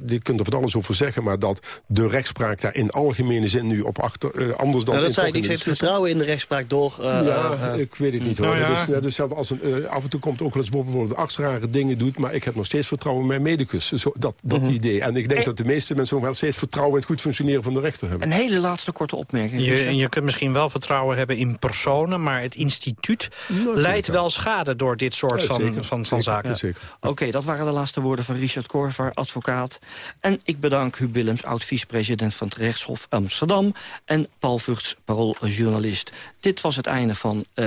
je kunt er van alles over zeggen... maar dat de rechtspraak daar in algemene zin nu op achter... Uh, anders dan... Nou, dat zei ik, ik zeg het vertrouwen in de rechtspraak door... Uh, ja, ik weet het niet hoor. Nou ja. Dat is net hetzelfde als een, af en toe komt ook eens bijvoorbeeld de arts rare dingen doet... maar ik heb nog steeds vertrouwen in mijn medicus. Zo, dat, dat Mhm. idee. En ik denk dat de meeste mensen nog wel steeds vertrouwen... in het goed functioneren van de rechter hebben. Een hele laatste korte opmerking. Je, je kunt misschien wel vertrouwen hebben in personen... maar het instituut leidt wel schade door dit soort Ja, van, zeker. van, van Zeker. zaken. Ja. Oké, dat waren de laatste woorden van Richard Korver, advocaat. En ik bedank Huub Willems, oud-vicepresident van het Rechtshof Amsterdam... en Paul Vugts, parooljournalist. Dit was het einde van eh,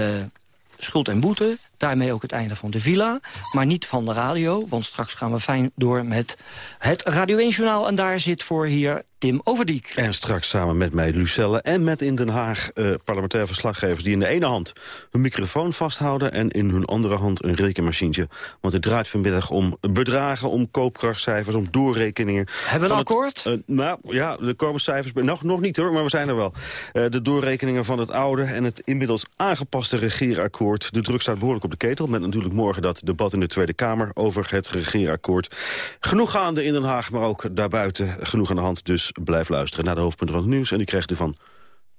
Schuld en Boete. Daarmee ook het einde van de villa. Maar niet van de radio, want straks gaan we fijn door met het Radio 1-journaal. En daar zit voor hier Tim Overdiek. En straks samen met mij Lucelle en met in Den Haag eh, parlementair verslaggevers... die in de ene hand hun microfoon vasthouden... en in hun andere hand een rekenmachientje. Want het draait vanmiddag om bedragen, om koopkrachtcijfers, om doorrekeningen. Hebben we een het- akkoord? eh, nou ja, er komen cijfers. Nog, nog niet hoor, maar we zijn er wel. Eh, de doorrekeningen van het oude en het inmiddels aangepaste regeerakkoord. De druk staat behoorlijk op de ketel. Met natuurlijk morgen dat debat in de Tweede Kamer over het regeerakkoord. Genoeg gaande in Den Haag, maar ook daarbuiten genoeg aan de hand. Dus blijf luisteren naar de hoofdpunten van het nieuws. En die krijgt u van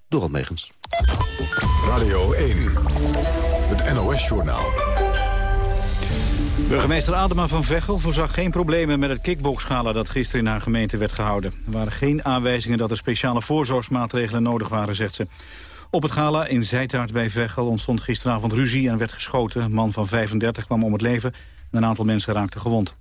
Dorald Megens. Radio 1, het NOS-journaal. Burgemeester Adema van Veghel voorzag geen problemen met het kickboxgala dat gisteren in haar gemeente werd gehouden. Er waren geen aanwijzingen dat er speciale voorzorgsmaatregelen nodig waren, zegt ze. Op het gala in Zijtaart bij Veghel ontstond gisteravond ruzie en werd geschoten. Een man van 35 kwam om het leven en een aantal mensen raakten gewond.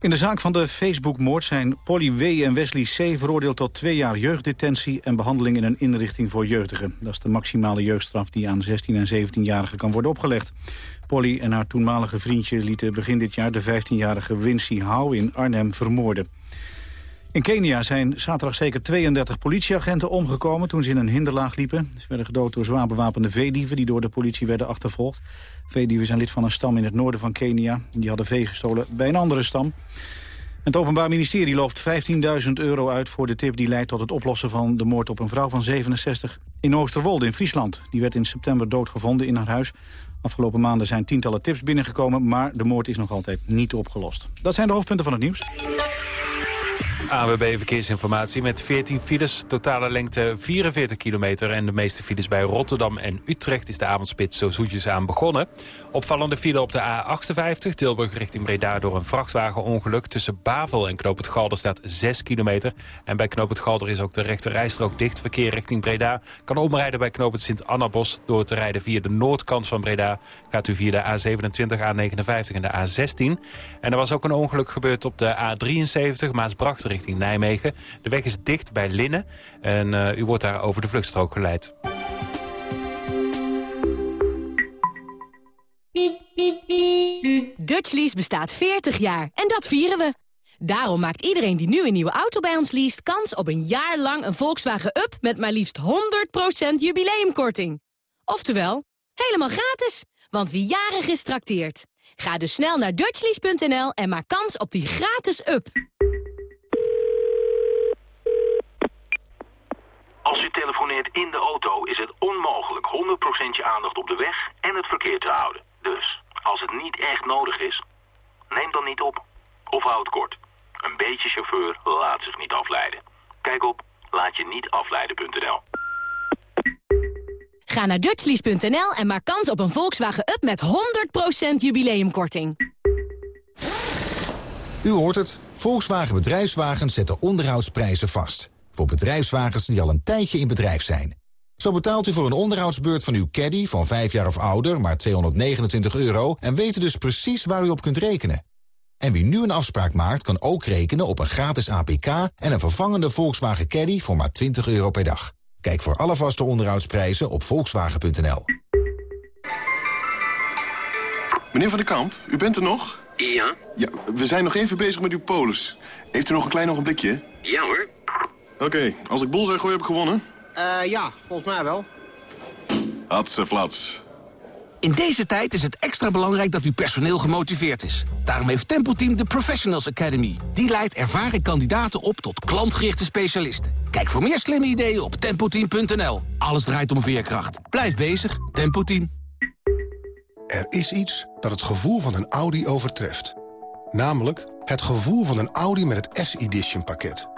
In de zaak van de Facebook-moord zijn Polly W. en Wesley C. veroordeeld tot twee jaar jeugddetentie en behandeling in een inrichting voor jeugdigen. Dat is de maximale jeugdstraf die aan 16- en 17-jarigen kan worden opgelegd. Polly en haar toenmalige vriendje lieten begin dit jaar de 15-jarige Wincy Howe in Arnhem vermoorden. In Kenia zijn zaterdag zeker 32 politieagenten omgekomen toen ze in een hinderlaag liepen. Ze werden gedood door zwaar bewapende veedieven die door de politie werden achtervolgd. Veedieven zijn lid van een stam in het noorden van Kenia. Die hadden vee gestolen bij een andere stam. Het Openbaar Ministerie looft 15.000 euro uit voor de tip die leidt tot het oplossen van de moord op een vrouw van 67 in Oosterwolde in Friesland. Die werd in september doodgevonden in haar huis. Afgelopen maanden zijn tientallen tips binnengekomen, maar de moord is nog altijd niet opgelost. Dat zijn de hoofdpunten van het nieuws. AWB Verkeersinformatie met 14 files, totale lengte 44 kilometer... en de meeste files bij Rotterdam en Utrecht is de avondspits zo zoetjes aan begonnen. Opvallende file op de A58, Tilburg richting Breda... door een vrachtwagenongeluk tussen Bavel en Knoop het Galder staat 6 kilometer. En bij Knoop het Galder is ook de rechte rijstrook dicht. Verkeer richting Breda kan omrijden bij Knoop het Sint-Annabos... door te rijden via de noordkant van Breda. Gaat u via de A27, A59 en de A16. En er was ook een ongeluk gebeurd op de A73, Maasbracht richting Nijmegen. De weg is dicht bij Linnen en eh, u wordt daar over de vluchtstrook geleid. Dutchlease bestaat 40 jaar en dat vieren we. Daarom maakt iedereen die nu een nieuwe auto bij ons leest... kans op een jaar lang een Volkswagen Up met maar liefst 100% jubileumkorting. Oftewel, helemaal gratis, want wie jarig is trakteert. Ga dus snel naar dutchlease.nl en maak kans op die gratis Up. Als u telefoneert in de auto is het onmogelijk 100% je aandacht op de weg en het verkeer te houden. Dus, als het niet echt nodig is, neem dan niet op. Of houd het kort. Een beetje chauffeur laat zich niet afleiden. Kijk op laatje-niet-afleiden.nl. Ga naar dutchlease.nl en maak kans op een Volkswagen Up met 100% jubileumkorting. U hoort het. Volkswagen Bedrijfswagens zetten onderhoudsprijzen vast. Voor bedrijfswagens die al een tijdje in bedrijf zijn. Zo betaalt u voor een onderhoudsbeurt van uw caddy van 5 jaar of ouder maar 229 euro... en weet u dus precies waar u op kunt rekenen. En wie nu een afspraak maakt, kan ook rekenen op een gratis APK... en een vervangende Volkswagen Caddy voor maar 20 euro per dag. Kijk voor alle vaste onderhoudsprijzen op volkswagen.nl. Meneer Van den Kamp, u bent er nog? Ja? Ja, we zijn nog even bezig met uw polis. Heeft u nog een klein ogenblikje? Ja hoor. Oké, als ik bol zeg gooi heb ik gewonnen. Eh ja, volgens mij wel. Hatse flats. In deze tijd is het extra belangrijk dat uw personeel gemotiveerd is. Daarom heeft Tempo Team de Professionals Academy. Die leidt ervaren kandidaten op tot klantgerichte specialisten. Kijk voor meer slimme ideeën op tempoteam.nl. Alles draait om veerkracht. Blijf bezig, Tempo Team. Er is iets dat het gevoel van een Audi overtreft. Namelijk het gevoel van een Audi met het S-Edition pakket.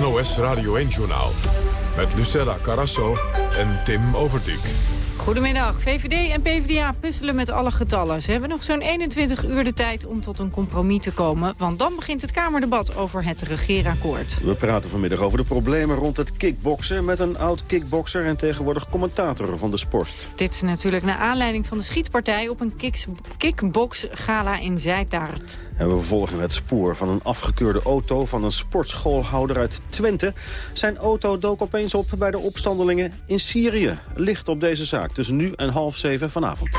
NOS Radio 1-journaal. Met Lucella Carasso en Tim Overdijk. Goedemiddag. VVD en PvdA puzzelen met alle getallen. Ze hebben nog zo'n 21 uur de tijd om tot een compromis te komen. Want dan begint het Kamerdebat over het regeerakkoord. We praten vanmiddag over de problemen rond het kickboksen... met een oud-kickbokser en tegenwoordig commentator van de sport. Dit is natuurlijk naar aanleiding van de schietpartij... op een kickbox-gala in Zijtaart. En we vervolgen het spoor van een afgekeurde auto van een sportschoolhouder uit Twente. Zijn auto dook opeens op bij de opstandelingen in Syrië. Licht op deze zaak tussen nu en half zeven vanavond.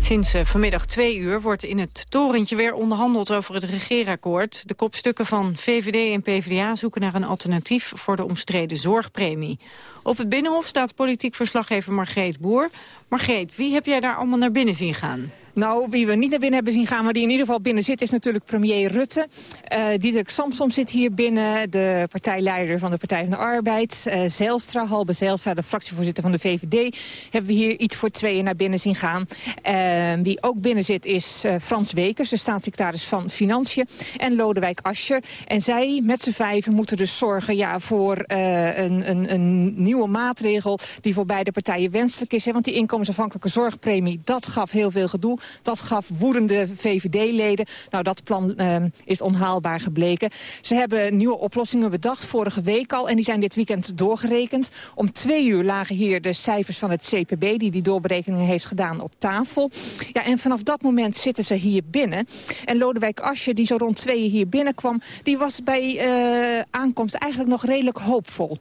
Sinds eh, vanmiddag twee uur wordt in het torentje weer onderhandeld over het regeerakkoord. De kopstukken van VVD en PvdA zoeken naar een alternatief voor de omstreden zorgpremie. Op het Binnenhof staat politiek verslaggever Margreet Boer. Margreet, wie heb jij daar allemaal naar binnen zien gaan? Nou, wie we niet naar binnen hebben zien gaan, maar die in ieder geval binnen zit... is natuurlijk premier Rutte. Uh, Diederik Samsom zit hier binnen, de partijleider van de Partij van de Arbeid. Uh, Halbe Zijlstra, de fractievoorzitter van de VVD... hebben we hier iets voor tweeën naar binnen zien gaan. Uh, wie ook binnen zit is Frans Wekers, de staatssecretaris van Financiën... en Lodewijk Asscher. En zij met z'n vijven moeten dus zorgen ja, voor een, een, een, nieuwe maatregel... die voor beide partijen wenselijk is. Hè, want die inkomensafhankelijke zorgpremie, dat gaf heel veel gedoe. Dat gaf woedende VVD-leden. Nou, dat plan uh, is onhaalbaar gebleken. Ze hebben nieuwe oplossingen bedacht, vorige week al. En die zijn dit weekend doorgerekend. Om twee uur lagen hier de cijfers van het CPB... die die doorberekeningen heeft gedaan op tafel. Ja, en vanaf dat moment zitten ze hier binnen. En Lodewijk Asje, die zo rond tweeën hier binnenkwam... die was bij uh, aankomst eigenlijk nog redelijk hoopvol.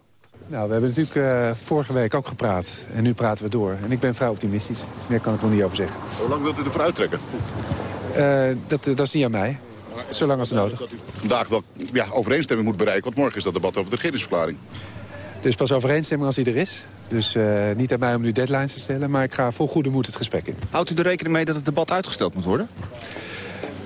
Nou, we hebben natuurlijk uh, vorige week ook gepraat. En nu praten we door. En ik ben vrij optimistisch. Meer kan ik nog niet over zeggen. Hoe lang wilt u ervoor uittrekken? Uh, dat, dat is niet aan mij. Zolang als nodig. Dat u vandaag wel ja, overeenstemming moet bereiken. Want morgen is dat debat over de regeringsverklaring. Dus pas overeenstemming als die er is. Dus uh, niet aan mij om nu deadlines te stellen. Maar ik ga vol goede moed het gesprek in. Houdt u er rekening mee dat het debat uitgesteld moet worden?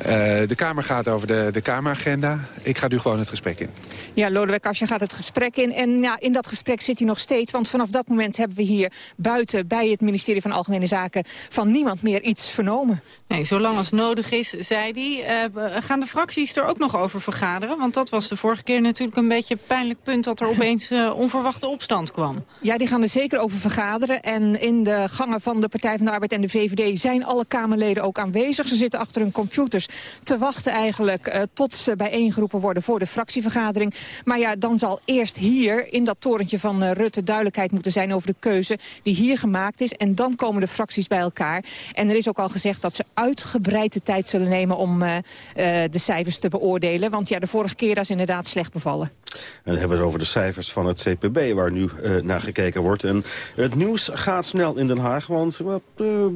Uh, de Kamer gaat over de, de Kameragenda. Ik ga nu gewoon het gesprek in. Ja, Lodewijk Asscher gaat het gesprek in. En ja, in dat gesprek zit hij nog steeds. Want vanaf dat moment hebben we hier buiten bij het ministerie van Algemene Zaken... van niemand meer iets vernomen. Nee, zolang als nodig is, zei hij. Uh, gaan de fracties er ook nog over vergaderen? Want dat was de vorige keer natuurlijk een beetje een pijnlijk punt... dat er opeens uh, onverwachte opstand kwam. Ja, die gaan er zeker over vergaderen. En in de gangen van de Partij van de Arbeid en de VVD... zijn alle Kamerleden ook aanwezig. Ze zitten achter hun computers te wachten eigenlijk uh, tot ze bijeengeroepen worden voor de fractievergadering. Maar ja, dan zal eerst hier in dat torentje van uh, Rutte duidelijkheid moeten zijn over de keuze die hier gemaakt is. En dan komen de fracties bij elkaar. En er is ook al gezegd dat ze uitgebreid de tijd zullen nemen om uh, de cijfers te beoordelen. Want ja, de vorige keer is inderdaad slecht bevallen. En dan hebben we het over de cijfers van het CPB waar nu naar gekeken wordt. En het nieuws gaat snel in Den Haag. Want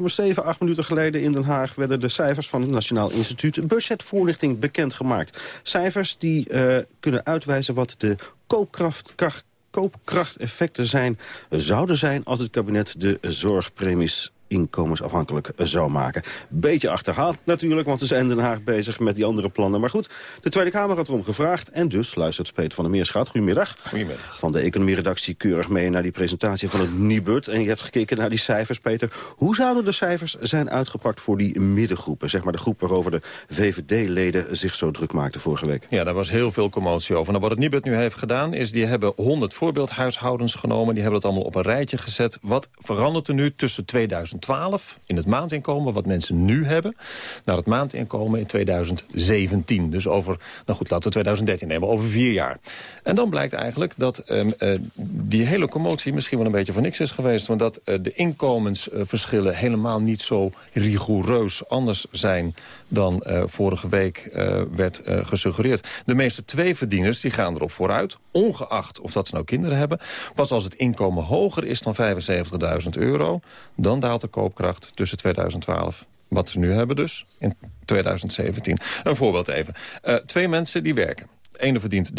zeven, acht minuten geleden in Den Haag werden de cijfers van het Nationaal Instituut budgetvoorlichting bekendgemaakt. Cijfers die uh, kunnen uitwijzen wat de koopkracht, kracht, koopkrachteffecten zijn, zouden zijn als het kabinet de zorgpremies inkomensafhankelijk zou maken. Beetje achterhaald natuurlijk, want ze zijn in Den Haag bezig met die andere plannen. Maar goed, de Tweede Kamer had erom gevraagd. En dus luistert Peter van der Meerschout. Goedemiddag. Goedemiddag. Van de economieredactie keurig mee naar die presentatie van het Nibud. En je hebt gekeken naar die cijfers, Peter. Hoe zouden de cijfers zijn uitgepakt voor die middengroepen? Zeg maar de groep waarover de VVD-leden zich zo druk maakten vorige week. Ja, daar was heel veel commotie over. Nou, wat het Nibud nu heeft gedaan, is die hebben 100 voorbeeldhuishoudens genomen. Die hebben dat allemaal op een rijtje gezet. Wat verandert er nu tussen 2000 2012 in het maandinkomen wat mensen nu hebben... naar het maandinkomen in 2017. Dus over, nou goed, laten we 2013 nemen, over vier jaar. En dan blijkt eigenlijk dat um, uh, die hele commotie misschien wel een beetje van niks is geweest. Want dat uh, de inkomensverschillen helemaal niet zo rigoureus anders zijn dan uh, vorige week werd gesuggereerd. De meeste tweeverdieners die gaan erop vooruit, ongeacht of dat ze nou kinderen hebben. Pas als het inkomen hoger is dan 75.000 euro... dan daalt de koopkracht tussen 2012 wat we nu hebben dus, in 2017. Een voorbeeld even. Uh, twee mensen die werken. De ene verdient 30.000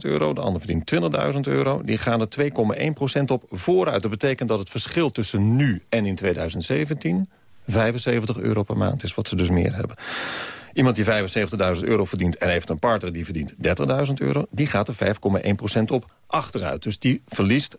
euro, de ander verdient 20.000 euro. Die gaan er 2,1% op vooruit. Dat betekent dat het verschil tussen nu en in 2017 75 euro per maand is wat ze dus meer hebben. Iemand die 75.000 euro verdient en heeft een partner die verdient 30.000 euro... die gaat er 5,1% op achteruit. Dus die verliest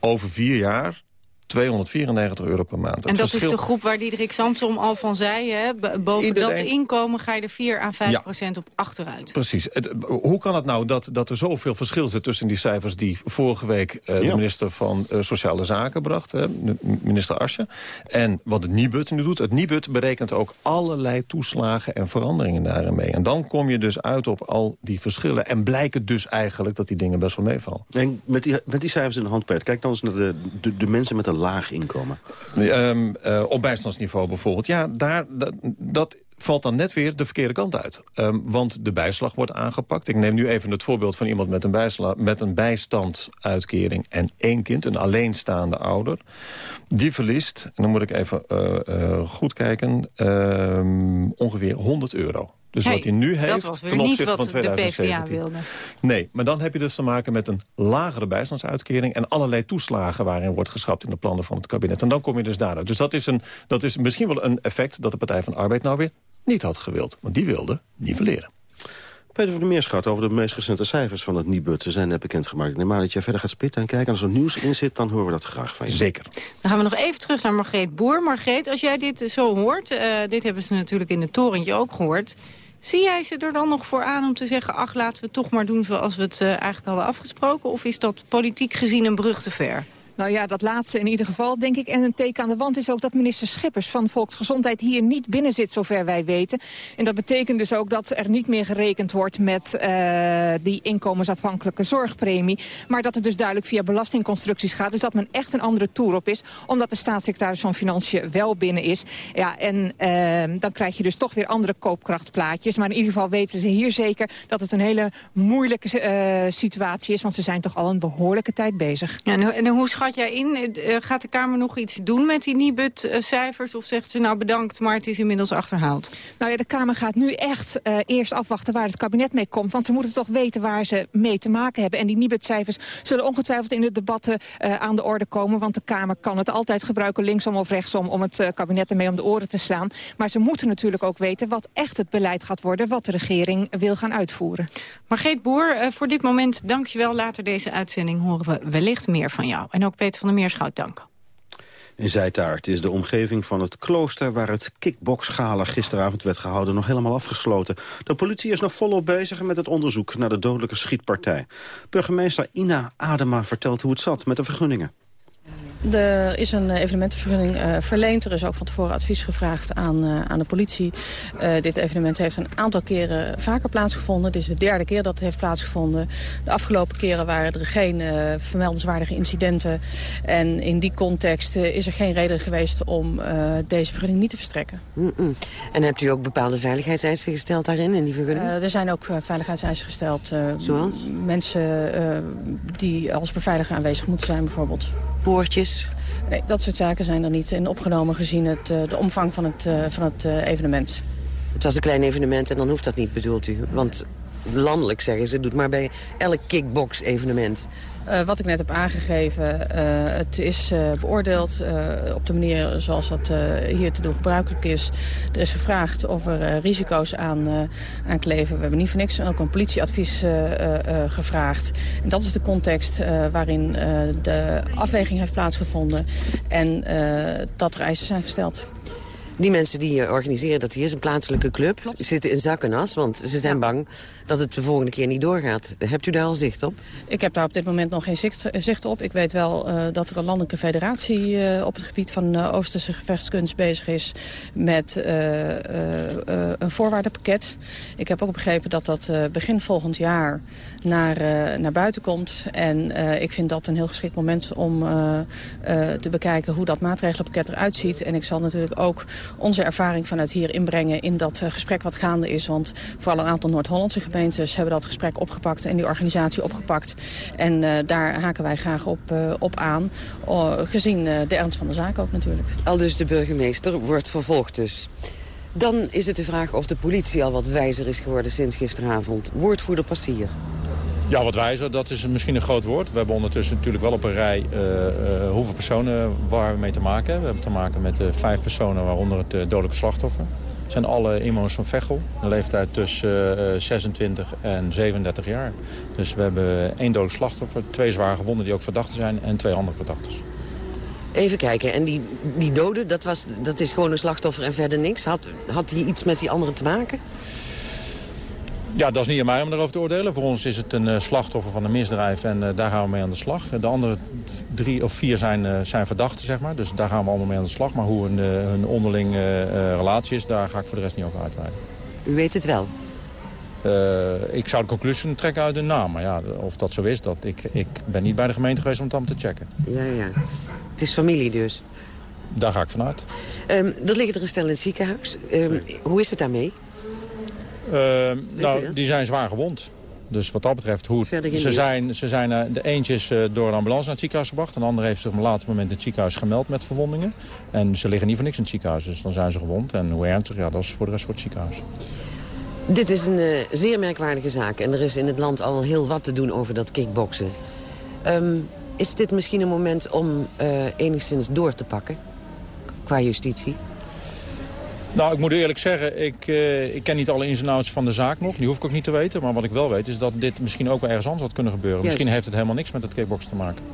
over vier jaar 294 euro per maand. En dat is de groep waar Diederik Samsom al van zei. Hè? Boven dat inkomen ga je er 4 à 5 procent op achteruit. Precies. Het, hoe kan het nou dat, dat er zoveel verschil zit tussen die cijfers... die vorige week uh, de minister van uh, Sociale Zaken bracht, hè, minister Asje... en wat het Nibud nu doet. Het Nibud berekent ook allerlei toeslagen en veranderingen daarin mee. En dan kom je dus uit op al die verschillen. En blijkt het dus eigenlijk dat die dingen best wel meevallen. En met die, met die cijfers in de hand, Pert, kijk dan eens naar de, de, de mensen met een laag inkomen? Um, uh, op bijstandsniveau bijvoorbeeld. Ja, daar, dat, valt dan net weer de verkeerde kant uit. Um, want de bijslag wordt aangepakt. Ik neem nu even het voorbeeld van iemand met een, bijsla, met een bijstandsuitkering en één kind, een alleenstaande ouder. Die verliest, en dan moet ik even uh, uh, goed kijken, um, ongeveer 100 euro. Dus hey, wat hij nu heeft dat ten opzichte niet wat van 2017. de PvdA wilde. Nee, maar dan heb je dus te maken met een lagere bijstandsuitkering... en allerlei toeslagen waarin wordt geschrapt in de plannen van het kabinet. En dan kom je dus daaruit. Dus dat is, een, dat is misschien wel een effect dat de Partij van de Arbeid nou weer niet had gewild. Want die wilde nivelleren. Peter van der Meerschat over de meest recente cijfers van het Nibud. Ze zijn net bekendgemaakt. Ik neem aan dat je verder gaat spitten en kijken. En als er nieuws in zit, dan horen we dat graag van je. Zeker. Dan gaan we nog even terug naar Margreet Boer. Margreet, als jij dit zo hoort... Uh, dit hebben ze natuurlijk in het torentje ook gehoord... Zie jij ze er dan nog voor aan om te zeggen... ach, laten we het toch maar doen zoals we het uh, eigenlijk hadden afgesproken? Of is dat politiek gezien een brug te ver? Nou ja, dat laatste in ieder geval, denk ik. En een teken aan de wand is ook dat minister Schippers van Volksgezondheid hier niet binnen zit, zover wij weten. En dat betekent dus ook dat er niet meer gerekend wordt met uh, die inkomensafhankelijke zorgpremie. Maar dat het dus duidelijk via belastingconstructies gaat. Dus dat men echt een andere toer op is, omdat de staatssecretaris van Financiën wel binnen is. Ja, en uh, dan krijg je dus toch weer andere koopkrachtplaatjes. Maar in ieder geval weten ze hier zeker dat het een hele moeilijke uh, situatie is. Want ze zijn toch al een behoorlijke tijd bezig. Ja, en, en hoe schat jij in? Uh, gaat de Kamer nog iets doen met die Nibud-cijfers? Of zegt ze nou bedankt, maar het is inmiddels achterhaald? Nou ja, de Kamer gaat nu echt uh, eerst afwachten waar het kabinet mee komt. Want ze moeten toch weten waar ze mee te maken hebben. En die Nibud-cijfers zullen ongetwijfeld in de debatten uh, aan de orde komen. Want de Kamer kan het altijd gebruiken, linksom of rechtsom... om het kabinet ermee om de oren te slaan. Maar ze moeten natuurlijk ook weten wat echt het beleid gaat worden... wat de regering wil gaan uitvoeren. Margreet Boer, voor dit moment dank je wel. Later deze uitzending horen we wellicht meer van jou. En ook Peter van der Meerschout danken. In Zijtaart is de omgeving van het klooster waar het kickboxgala gisteravond werd gehouden nog helemaal afgesloten. De politie is nog volop bezig met het onderzoek naar de dodelijke schietpartij. Burgemeester Ina Adema vertelt hoe het zat met de vergunningen. Er is een evenementenvergunning uh, verleend. Er is ook van tevoren advies gevraagd aan, uh, aan de politie. Uh, dit evenement heeft een aantal keren vaker plaatsgevonden. Dit is de derde keer dat het heeft plaatsgevonden. De afgelopen keren waren er geen vermeldenswaardige incidenten. En in die context is er geen reden geweest om deze vergunning niet te verstrekken. Mm -mm. En hebt u ook bepaalde veiligheidseisen gesteld daarin, in die vergunning? er zijn ook veiligheidseisen gesteld. Zoals? Mensen die als beveiliger aanwezig moeten zijn bijvoorbeeld. Poortjes? Nee, dat soort zaken zijn er niet in opgenomen gezien het, de omvang van het, van het evenement. Het was een klein evenement en dan hoeft dat niet, bedoelt u? Want landelijk zeggen ze, doet maar bij elk kickbox-evenement. Uh, wat ik net heb aangegeven, uh, het is uh, beoordeeld op de manier zoals dat hier te doen gebruikelijk is. Er is gevraagd of er risico's aan, aan kleven. We hebben niet voor niks ook een politieadvies gevraagd. En dat is de context waarin de afweging heeft plaatsgevonden en dat er eisen zijn gesteld. Die mensen die organiseren dat hier is een plaatselijke club. Klopt. zitten in zakkenas, want ze zijn ja. bang dat het de volgende keer niet doorgaat. Hebt u daar al zicht op? Ik heb daar op dit moment nog geen zicht, zicht op. Ik weet wel uh, dat er een landelijke federatie uh, op het gebied van uh, Oosterse gevechtskunst bezig is met een voorwaardenpakket. Ik heb ook begrepen dat dat begin volgend jaar naar, naar buiten komt. En ik vind dat een heel geschikt moment om te bekijken hoe dat maatregelenpakket eruit ziet. En ik zal natuurlijk ook onze ervaring vanuit hier inbrengen in dat gesprek wat gaande is. Want vooral een aantal Noord-Hollandse gemeentes hebben dat gesprek opgepakt en die organisatie opgepakt. En uh, daar haken wij graag op, uh, op aan, gezien de ernst van de zaak ook natuurlijk. Al dus de burgemeester wordt vervolgd dus. Dan is het de vraag of de politie al wat wijzer is geworden sinds gisteravond. Woordvoerder Passier. Ja, wat wijzer, dat is misschien een groot woord. We hebben ondertussen natuurlijk wel op een rij uh, hoeveel personen waar we mee te maken hebben. We hebben te maken met uh, vijf personen, waaronder het dodelijke slachtoffer. Het zijn alle inwoners van Veghel. Een leeftijd tussen 26 en 37 jaar. Dus we hebben één dodelijk slachtoffer, twee zware gewonden die ook verdachten zijn... en twee andere verdachten. Even kijken, en die, die dode, dat, was, dat is gewoon een slachtoffer en verder niks? Had, had die iets met die anderen te maken? Ja, dat is niet aan mij om daarover te oordelen. Voor ons is het een uh, slachtoffer van een misdrijf en uh, daar gaan we mee aan de slag. De andere drie of vier zijn, uh, zijn verdachten, zeg maar. Dus daar gaan we allemaal mee aan de slag. Maar hoe hun, hun onderling relatie is, daar ga ik voor de rest niet over uitweiden. U weet het wel? ik zou de conclusie trekken uit hun naam. Maar ja, of dat zo is, dat ik, ik ben niet bij de gemeente geweest om het allemaal te checken. Ja, ja. Het is familie dus? Daar ga ik vanuit. Um, er liggen er een stel in het ziekenhuis. Um, hoe is het daarmee? Uh, nou, die zijn zwaar gewond. Dus wat dat betreft, hoe ze zijn, ze zijn, uh, de eentje is uh, door een ambulance naar het ziekenhuis gebracht. En de andere heeft zich op een later moment in het ziekenhuis gemeld met verwondingen. En ze liggen niet voor niks in het ziekenhuis, dus dan zijn ze gewond. En hoe ernstig, ja, dat is voor de rest voor het ziekenhuis. Dit is een uh, zeer merkwaardige zaak. En er is in het land al heel wat te doen over dat kickboksen. Um, is dit misschien een moment om enigszins door te pakken qua justitie? Nou, ik moet eerlijk zeggen, ik, uh, ik ken niet alle ins en outs van de zaak nog. Die hoef ik ook niet te weten. Maar wat ik wel weet is dat dit misschien ook wel ergens anders had kunnen gebeuren. Misschien heeft het helemaal niks met het kickboksen te maken.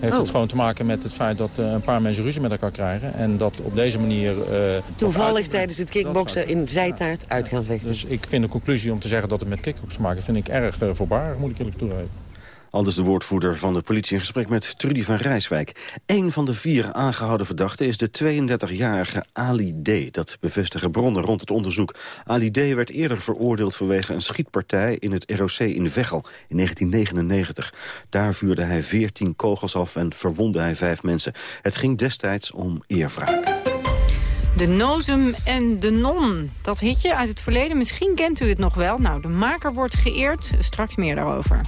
Heeft oh. het gewoon te maken met het feit dat uh, een paar mensen ruzie met elkaar krijgen. En dat op deze manier... Uh, Toevallig tijdens het kickboksen in Zijtaart uit gaan vechten. Dus ik vind de conclusie om te zeggen dat het met kickboksen te maken... vind ik erg voorbarig, moet ik eerlijk toegeven. Aldus de woordvoerder van de politie in gesprek met Trudy van Rijswijk. Een van de vier aangehouden verdachten is de 32-jarige Ali D. Dat bevestigen bronnen rond het onderzoek. Ali D. werd eerder veroordeeld vanwege een schietpartij in het ROC in Veghel in 1999. Daar vuurde hij 14 kogels af en verwondde hij vijf mensen. Het ging destijds om eerwraak. De Nozem en de Non, dat hitje uit het verleden. Misschien kent u het nog wel. Nou, de maker wordt geëerd. Straks meer daarover.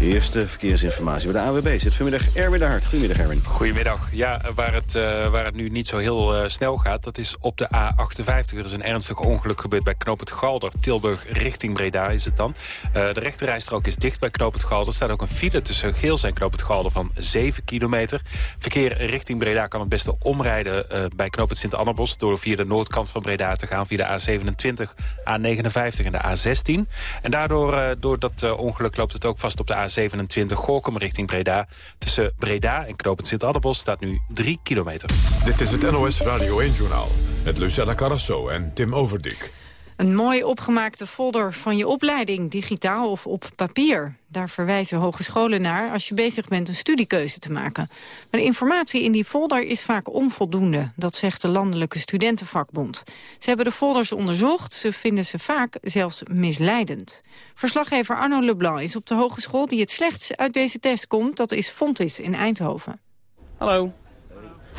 Eerste verkeersinformatie bij de AWB zit vanmiddag Erwin de Hart. Goedemiddag Erwin. Goedemiddag. Ja, waar het, eh, waar het nu niet zo heel eh, snel gaat, dat is op de A58. Er is een ernstig ongeluk gebeurd bij Knoop het Galder. Tilburg richting Breda is het dan. Eh, de rechterrijstrook is dicht bij Knoop Galder. Er staat ook een file tussen Geels en Knoop het Galder van 7 kilometer. Verkeer richting Breda kan het beste omrijden bij Knoop Sint-Annabos... door via de noordkant van Breda te gaan, via de A27, A59 en de A16. En daardoor, door dat ongeluk loopt het ook vast op de A16 27 Gorkum richting Breda. Tussen Breda en Knopend Sint-Adelbos staat nu 3 kilometer. Dit is het NOS Radio 1-journaal met Lucella Carrasso en Tim Overdik. Een mooi opgemaakte folder van je opleiding, digitaal of op papier. Daar verwijzen hogescholen naar als je bezig bent een studiekeuze te maken. Maar de informatie in die folder is vaak onvoldoende, dat zegt de Landelijke Studentenvakbond. Ze hebben de folders onderzocht, ze vinden ze vaak zelfs misleidend. Verslaggever Arno Leblanc is op de hogeschool die het slechtst uit deze test komt. Dat is Fontis in Eindhoven. Hallo.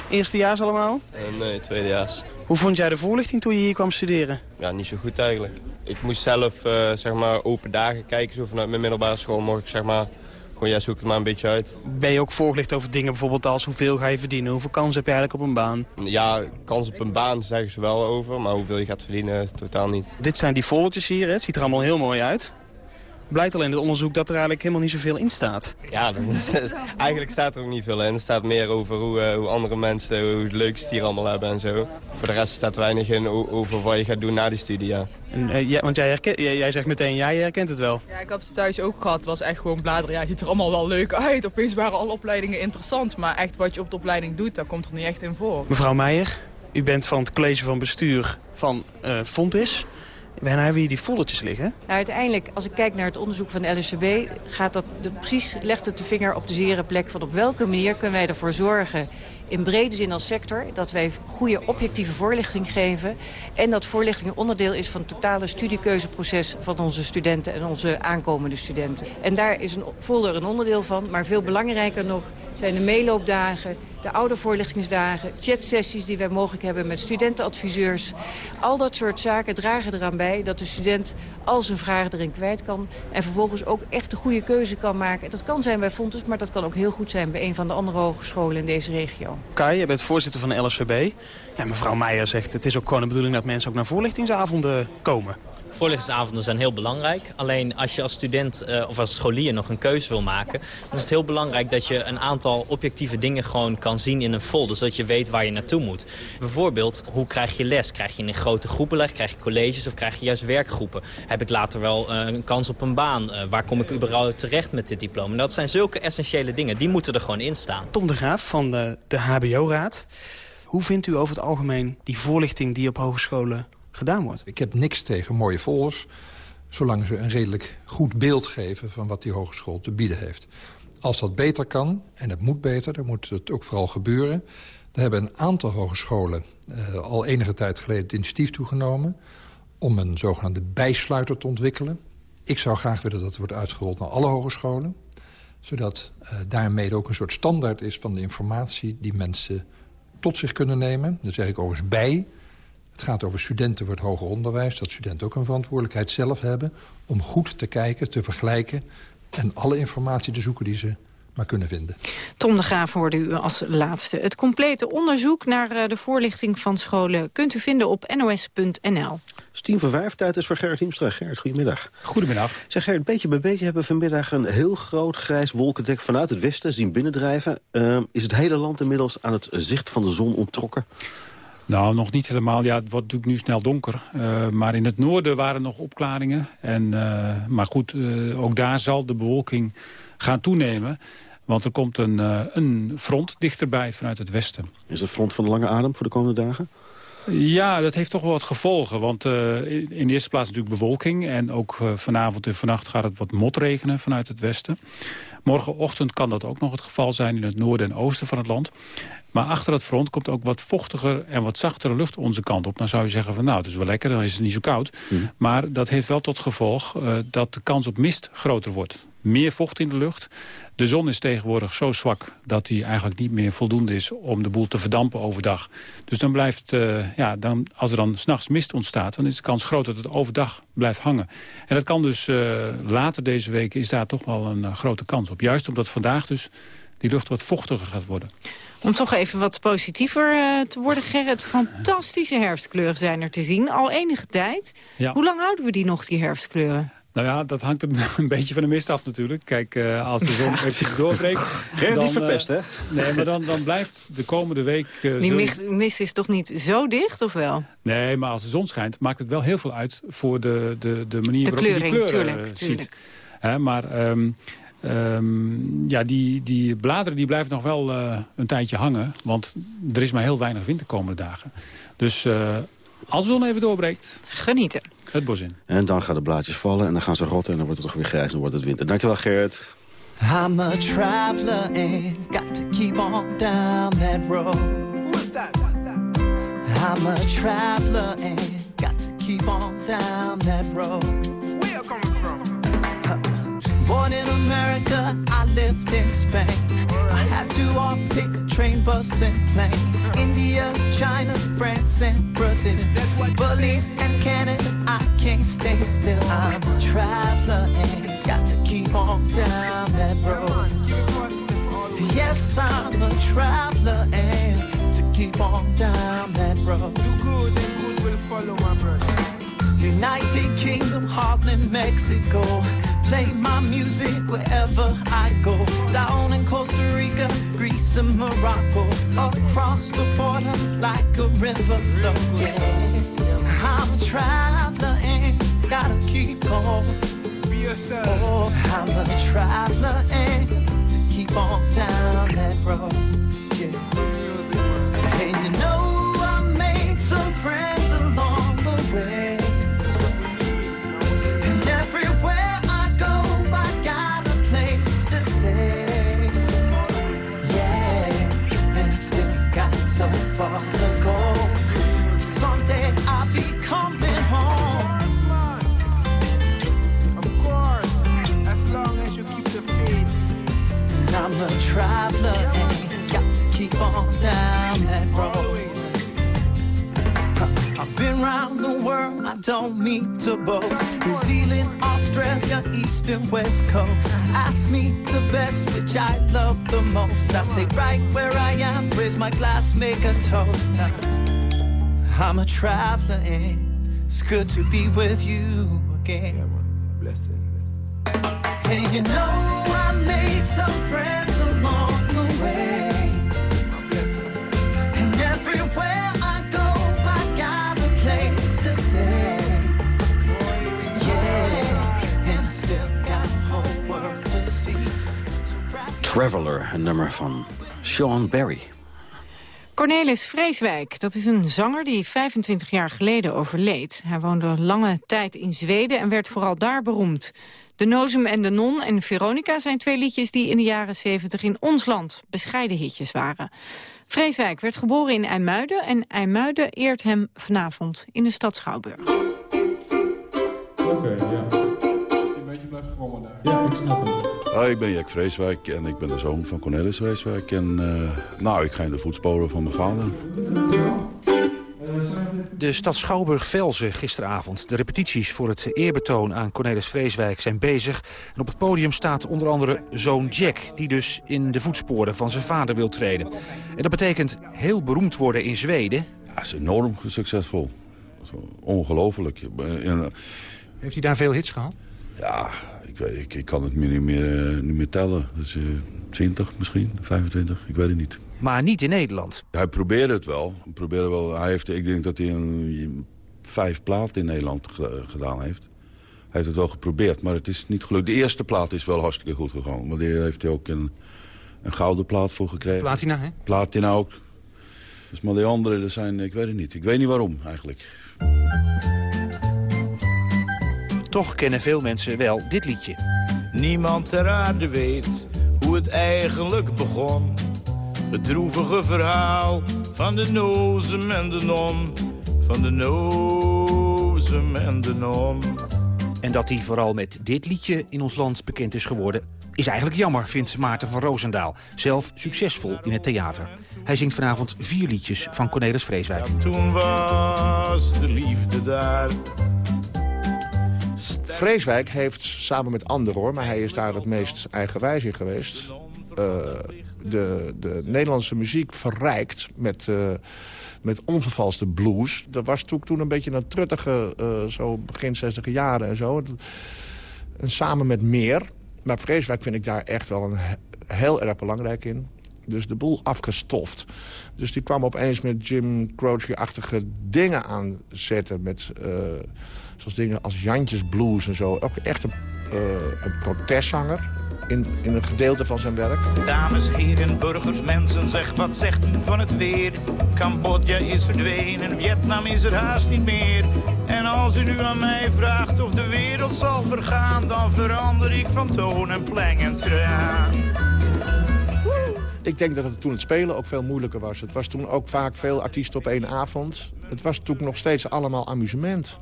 Eerstejaars allemaal? Uh, nee, tweedejaars. Hoe vond jij de voorlichting toen je hier kwam studeren? Ja, niet zo goed eigenlijk. Ik moest zelf uh, zeg maar open dagen kijken. Zo vanuit mijn middelbare school mocht ik zeg maar... Gewoon, ja, zoek het maar een beetje uit. Ben je ook voorgelicht over dingen bijvoorbeeld als hoeveel ga je verdienen? Hoeveel kans heb je eigenlijk op een baan? Ja, kans op een baan zeggen ze wel over. Maar hoeveel je gaat verdienen, totaal niet. Dit zijn die foldertjes hier. Hè? Het ziet er allemaal heel mooi uit blijkt al in het onderzoek dat er eigenlijk helemaal niet zoveel in staat. Ja, [laughs] eigenlijk staat er ook niet veel in. Er staat meer over hoe, uh, hoe andere mensen, hoe leuk ze het hier allemaal hebben en zo. Voor de rest staat weinig in over wat je gaat doen na die studie, ja. En, uh, ja, want jij, herkent, jij, jij, zegt meteen, jij herkent het wel. Ja, ik heb het thuis ook gehad. Het was echt gewoon bladeren. Ja, het ziet er allemaal wel leuk uit. Opeens waren alle opleidingen interessant. Maar echt wat je op de opleiding doet, daar komt er niet echt in voor. Mevrouw Meijer, u bent van het college van bestuur van uh, Fontis. Waar hebben die foldertjes liggen? Nou, uiteindelijk, als ik kijk naar het onderzoek van de LSCB... Gaat dat precies, legt het de vinger op de zere plek van op welke manier kunnen wij ervoor zorgen in brede zin als sector... dat wij goede objectieve voorlichting geven... en dat voorlichting een onderdeel is van het totale studiekeuzeproces... van onze studenten en onze aankomende studenten. En daar is een folder een onderdeel van, maar veel belangrijker nog... zijn de meeloopdagen, de oude voorlichtingsdagen, chatsessies die wij mogelijk hebben met studentenadviseurs. Al dat soort zaken dragen eraan bij dat de student al zijn vragen erin kwijt kan... en vervolgens ook echt de goede keuze kan maken. Dat kan zijn bij Fontes, maar dat kan ook heel goed zijn bij een van de andere hogescholen in deze regio. Kai, je bent voorzitter van de LSVB. Ja, mevrouw Meijer zegt het is ook gewoon de bedoeling dat mensen ook naar voorlichtingsavonden komen. Voorlichtingsavonden zijn heel belangrijk. Alleen als je als student uh, of als scholier nog een keuze wil maken... dan is het heel belangrijk dat je een aantal objectieve dingen gewoon kan zien in een folder. Zodat je weet waar je naartoe moet. Bijvoorbeeld, hoe krijg je les? Krijg je in grote groepen les? Krijg je colleges of krijg je juist werkgroepen? Heb ik later wel uh, een kans op een baan? Uh, waar kom ik überhaupt terecht met dit diploma? Dat zijn zulke essentiële dingen. Die moeten er gewoon in staan. Tom de Graaf van de, de HBO-raad. Hoe vindt u over het algemeen die voorlichting die op hogescholen gedaan wordt. Ik heb niks tegen mooie folders... zolang ze een redelijk goed beeld geven van wat die hogeschool te bieden heeft. Als dat beter kan, en het moet beter, dan moet het ook vooral gebeuren... Er hebben een aantal hogescholen uh, al enige tijd geleden het initiatief toegenomen... om een zogenaamde bijsluiter te ontwikkelen. Ik zou graag willen dat het wordt uitgerold naar alle hogescholen. Zodat uh, daarmee ook een soort standaard is van de informatie... die mensen tot zich kunnen nemen. Daar zeg ik overigens bij het gaat over studenten voor het hoger onderwijs. Dat studenten ook een verantwoordelijkheid zelf hebben... om goed te kijken, te vergelijken... en alle informatie te zoeken die ze maar kunnen vinden. Tom de Graaf hoorde u als laatste. Het complete onderzoek naar eh, de voorlichting van scholen... kunt u vinden op nos.nl. Stien van vijf, tijd is voor Gerrit Hiemstra. Gerrit, goedemiddag. Goedemiddag. Zeg Gerrit, beetje bij beetje hebben we vanmiddag een heel groot grijs wolkendek vanuit het westen zien binnendrijven. Uh, is het hele land inmiddels aan het zicht van de zon onttrokken? Nou, nog niet helemaal. Ja, het wordt natuurlijk nu snel donker. Uh, maar in het noorden waren nog opklaringen. En, uh, maar goed, uh, ook daar zal de bewolking gaan toenemen. Want er komt een, een front dichterbij vanuit het westen. Is het front van de lange adem voor de komende dagen? Ja, dat heeft toch wel wat gevolgen. Want in de eerste plaats natuurlijk bewolking. En ook vanavond en vannacht gaat het wat motregenen vanuit het westen. Morgenochtend kan dat ook nog het geval zijn in het noorden en oosten van het land. Maar achter het front komt ook wat vochtiger en wat zachtere lucht onze kant op. Dan zou je zeggen van nou, het is wel lekker, dan is het niet zo koud. Mhm. Maar dat heeft wel tot gevolg uh, dat de kans op mist groter wordt. Meer vocht in de lucht. De zon is tegenwoordig zo zwak dat hij eigenlijk niet meer voldoende is om de boel te verdampen overdag. Dus dan blijft, uh, ja, dan, als er dan s'nachts mist ontstaat, dan is de kans groot dat het overdag blijft hangen. En dat kan dus uh, later deze week is daar toch wel een grote kans op. Juist omdat vandaag dus die lucht wat vochtiger gaat worden. Om toch even wat positiever uh, te worden, Gerrit. Fantastische herfstkleuren zijn er te zien. Al enige tijd. Ja. Hoe lang houden we die nog, die herfstkleuren? Nou ja, dat hangt [laughs] een beetje van de mist af natuurlijk. Kijk, uh, als de zon [laughs] even doorbreekt... Gerrit, niet verpest, hè? Nee, maar dan, dan blijft de komende week... Uh, die mist, mist, is toch niet zo dicht, of wel? Nee, maar als de zon schijnt, maakt het wel heel veel uit... voor de, de, de manier de waarop kleuring, je die kleuren tuurlijk, ziet. Tuurlijk. He, maar... Um, Um, ja, die, die bladeren die blijven nog wel uh, een tijdje hangen. Want er is maar heel weinig wind de komende dagen. Dus uh, als de zon even doorbreekt... Genieten. Het bos in. En dan gaan de blaadjes vallen en dan gaan ze rotten... en dan wordt het toch weer grijs en dan wordt het winter. Dankjewel, Gerrit. I'm a traveler and got to keep on down that road. Who's that? I'm a traveler and got to keep on down that road. Where you coming from? Born in America, I lived in Spain. I had to walk, take a train, bus, and plane. India, China, France, and Brazil. Belize and Canada, I can't stay still. I'm a traveler and got to keep on down that road. Yes, I'm a traveler and to keep on down that road. Do good and good will follow my brother. United Kingdom, Holland, Mexico play my music wherever I go. Down in Costa Rica, Greece, and Morocco. Across the border like a river flow. Yeah. I'm a traveler and gotta keep on. Be yourself. Oh, I'm a traveler and to keep on down that road. I'm a traveler and got to keep on down that road. I've been round the world, I don't mean to boast. New Zealand, Australia, East and West Coast. Ask me the best, which I love the most. I say right where I am, raise my glass, make a toast. I'm a traveler, and it's good to be with you again. Yeah, man. Bless it. And you know I made some friends along the way. And everywhere I go, I got a place to stay. Yeah, and I still got whole world to see. Traveler, een nummer van Sean Berry. Cornelis Vreeswijk, dat is een zanger die 25 jaar geleden overleed. Hij woonde lange tijd in Zweden en werd vooral daar beroemd. De Nozem en de Non en Veronica zijn twee liedjes die in de jaren 70 in ons land bescheiden hitjes waren. Vreeswijk werd geboren in IJmuiden en IJmuiden eert hem vanavond in de stad Schouwburg. Oké, ja. Een beetje blijft gewoon daar. Ja, ik snap hem. Ah, ik ben Jack Vreeswijk en ik ben de zoon van Cornelis Vreeswijk. En uh, nou, ik ga in de voetsporen van mijn vader. De stad Schouwburg-Velzen gisteravond. De repetities voor het eerbetoon aan Cornelis Vreeswijk zijn bezig. En op het podium staat onder andere zoon Jack... die dus in de voetsporen van zijn vader wil treden. En dat betekent heel beroemd worden in Zweden. Ja, dat is enorm succesvol. Ongelooflijk. Heeft hij daar veel hits gehad? Ja, ik, weet, ik, ik kan het niet meer, niet meer tellen. Dus, uh, 20 misschien, 25, ik weet het niet. Maar niet in Nederland. Hij probeerde het wel. Probeerde wel. Hij heeft, ik denk dat hij een, vijf platen in Nederland gedaan heeft. Hij heeft het wel geprobeerd, maar het is niet gelukt. De eerste plaat is wel hartstikke goed gegaan. Maar daar heeft hij ook een, een gouden plaat voor gekregen. Platina, hè? Platina ook. Dus maar die andere, dat zijn, ik weet het niet. Ik weet niet waarom, eigenlijk. Toch kennen veel mensen wel dit liedje. Niemand ter aarde weet hoe het eigenlijk begon. Het droevige verhaal van de nozem en de non. Van de nozem en de non. En dat hij vooral met dit liedje in ons land bekend is geworden... is eigenlijk jammer, vindt Maarten van Roosendaal. Zelf succesvol in het theater. Hij zingt vanavond vier liedjes van Cornelis Vreeswijk. toen was de liefde daar. Vreeswijk heeft samen met anderen, hoor, maar hij is daar het meest eigenwijs in geweest... Uh, de, de Nederlandse muziek verrijkt met, uh, met onvervalste blues. Dat was toen, toen een beetje een truttige, uh, zo begin 60 jaren en zo. En samen met meer. Maar Vreeswijk vind ik daar echt wel een, heel erg belangrijk in. Dus de boel afgestoft. Dus die kwam opeens met Jim Croce-achtige dingen aanzetten. Met, uh, zoals dingen als Jantjes Blues en zo. Ook echt een, een protestzanger in, in een gedeelte van zijn werk. Dames, heren, burgers, mensen, zeg wat zegt u van het weer? Cambodja is verdwenen, Vietnam is er haast niet meer. En als u nu aan mij vraagt of de wereld zal vergaan... dan verander ik van toon en pleng en traan. Ik denk dat het toen het spelen ook veel moeilijker was. Het was toen ook vaak veel artiesten op één avond. Het was toen nog steeds allemaal amusement.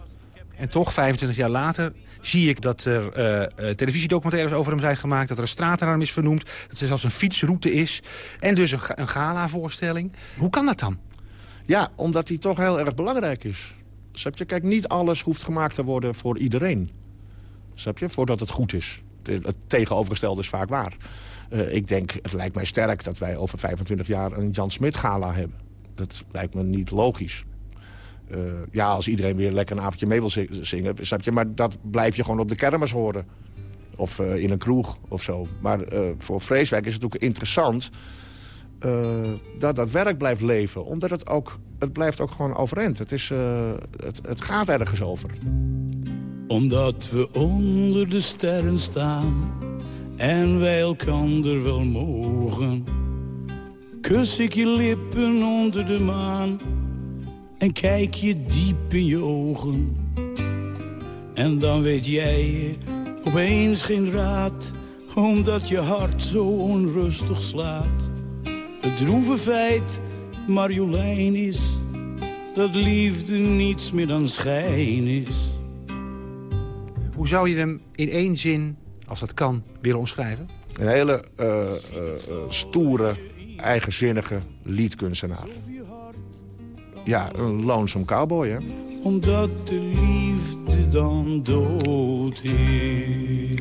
En toch, 25 jaar later, zie ik dat er uh, televisiedocumentaires over hem zijn gemaakt... dat er een straat is vernoemd, dat er zelfs een fietsroute is... en dus een, een gala-voorstelling. Hoe kan dat dan? Ja, omdat hij toch heel erg belangrijk is. Snap je? Kijk, niet alles hoeft gemaakt te worden voor iedereen. Snap je? Voordat het goed is. Het tegenovergestelde is vaak waar. Uh, ik denk, het lijkt mij sterk dat wij over 25 jaar een Jan Smit-gala hebben. Dat lijkt me niet logisch. Uh, ja, als iedereen weer lekker een avondje mee wil zingen, snap je? Maar dat blijf je gewoon op de kermis horen. Of uh, in een kroeg of zo. Maar uh, voor Vreeswijk is het ook interessant dat dat werk blijft leven. Omdat het ook, het blijft ook gewoon overeind. Het, is, het, het gaat ergens over. Omdat we onder de sterren staan en wij elkander wel mogen. Kus ik je lippen onder de maan en kijk je diep in je ogen. En dan weet jij opeens geen raad, omdat je hart zo onrustig slaat. Het droeve feit, Marjolein, is dat liefde niets meer dan schijn is. Hoe zou je hem in één zin, als dat kan, willen omschrijven? Een hele uh, uh, uh, stoere, eigenzinnige liedkunstenaar. Ja, een lonesome cowboy, hè. Omdat de liefde dan dood is.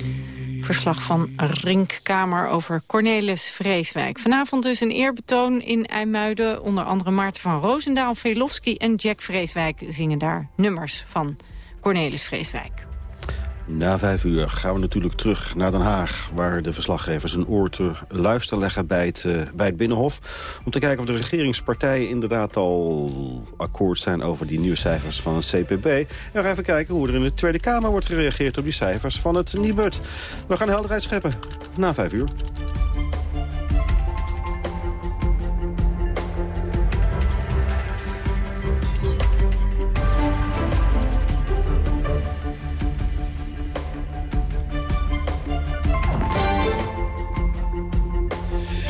Verslag van Rinkkamer over Cornelis Vreeswijk. Vanavond dus een eerbetoon in IJmuiden. Onder andere Maarten van Roosendaal, Velofsky en Jack Vreeswijk zingen daar nummers van Cornelis Vreeswijk. Na vijf uur gaan we natuurlijk terug naar Den Haag... waar de verslaggevers een oor te luisteren leggen bij het, uh, bij het Binnenhof... om te kijken of de regeringspartijen inderdaad al akkoord zijn... over die nieuwe cijfers van het CPB. En we gaan even kijken hoe er in de Tweede Kamer wordt gereageerd... op die cijfers van het Nibud. We gaan helderheid scheppen na vijf uur.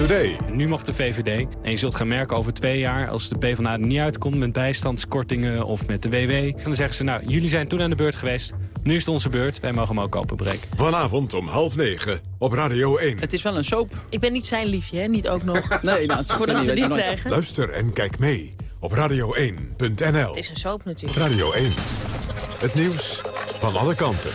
Today. Nu mag de VVD. En je zult gaan merken over twee jaar... als de PvdA er niet uitkomt met bijstandskortingen of met de WW... dan zeggen ze, nou, jullie zijn toen aan de beurt geweest. Nu is het onze beurt. Wij mogen hem ook openbreken. Vanavond om half negen op Radio 1. Het is wel een soap. Ik ben niet zijn liefje, hè? niet ook nog. [laughs] nee, nou, het Voordat we die krijgen. Luister en kijk mee op radio1.nl. Het is een soap natuurlijk. Radio 1. Het nieuws van alle kanten.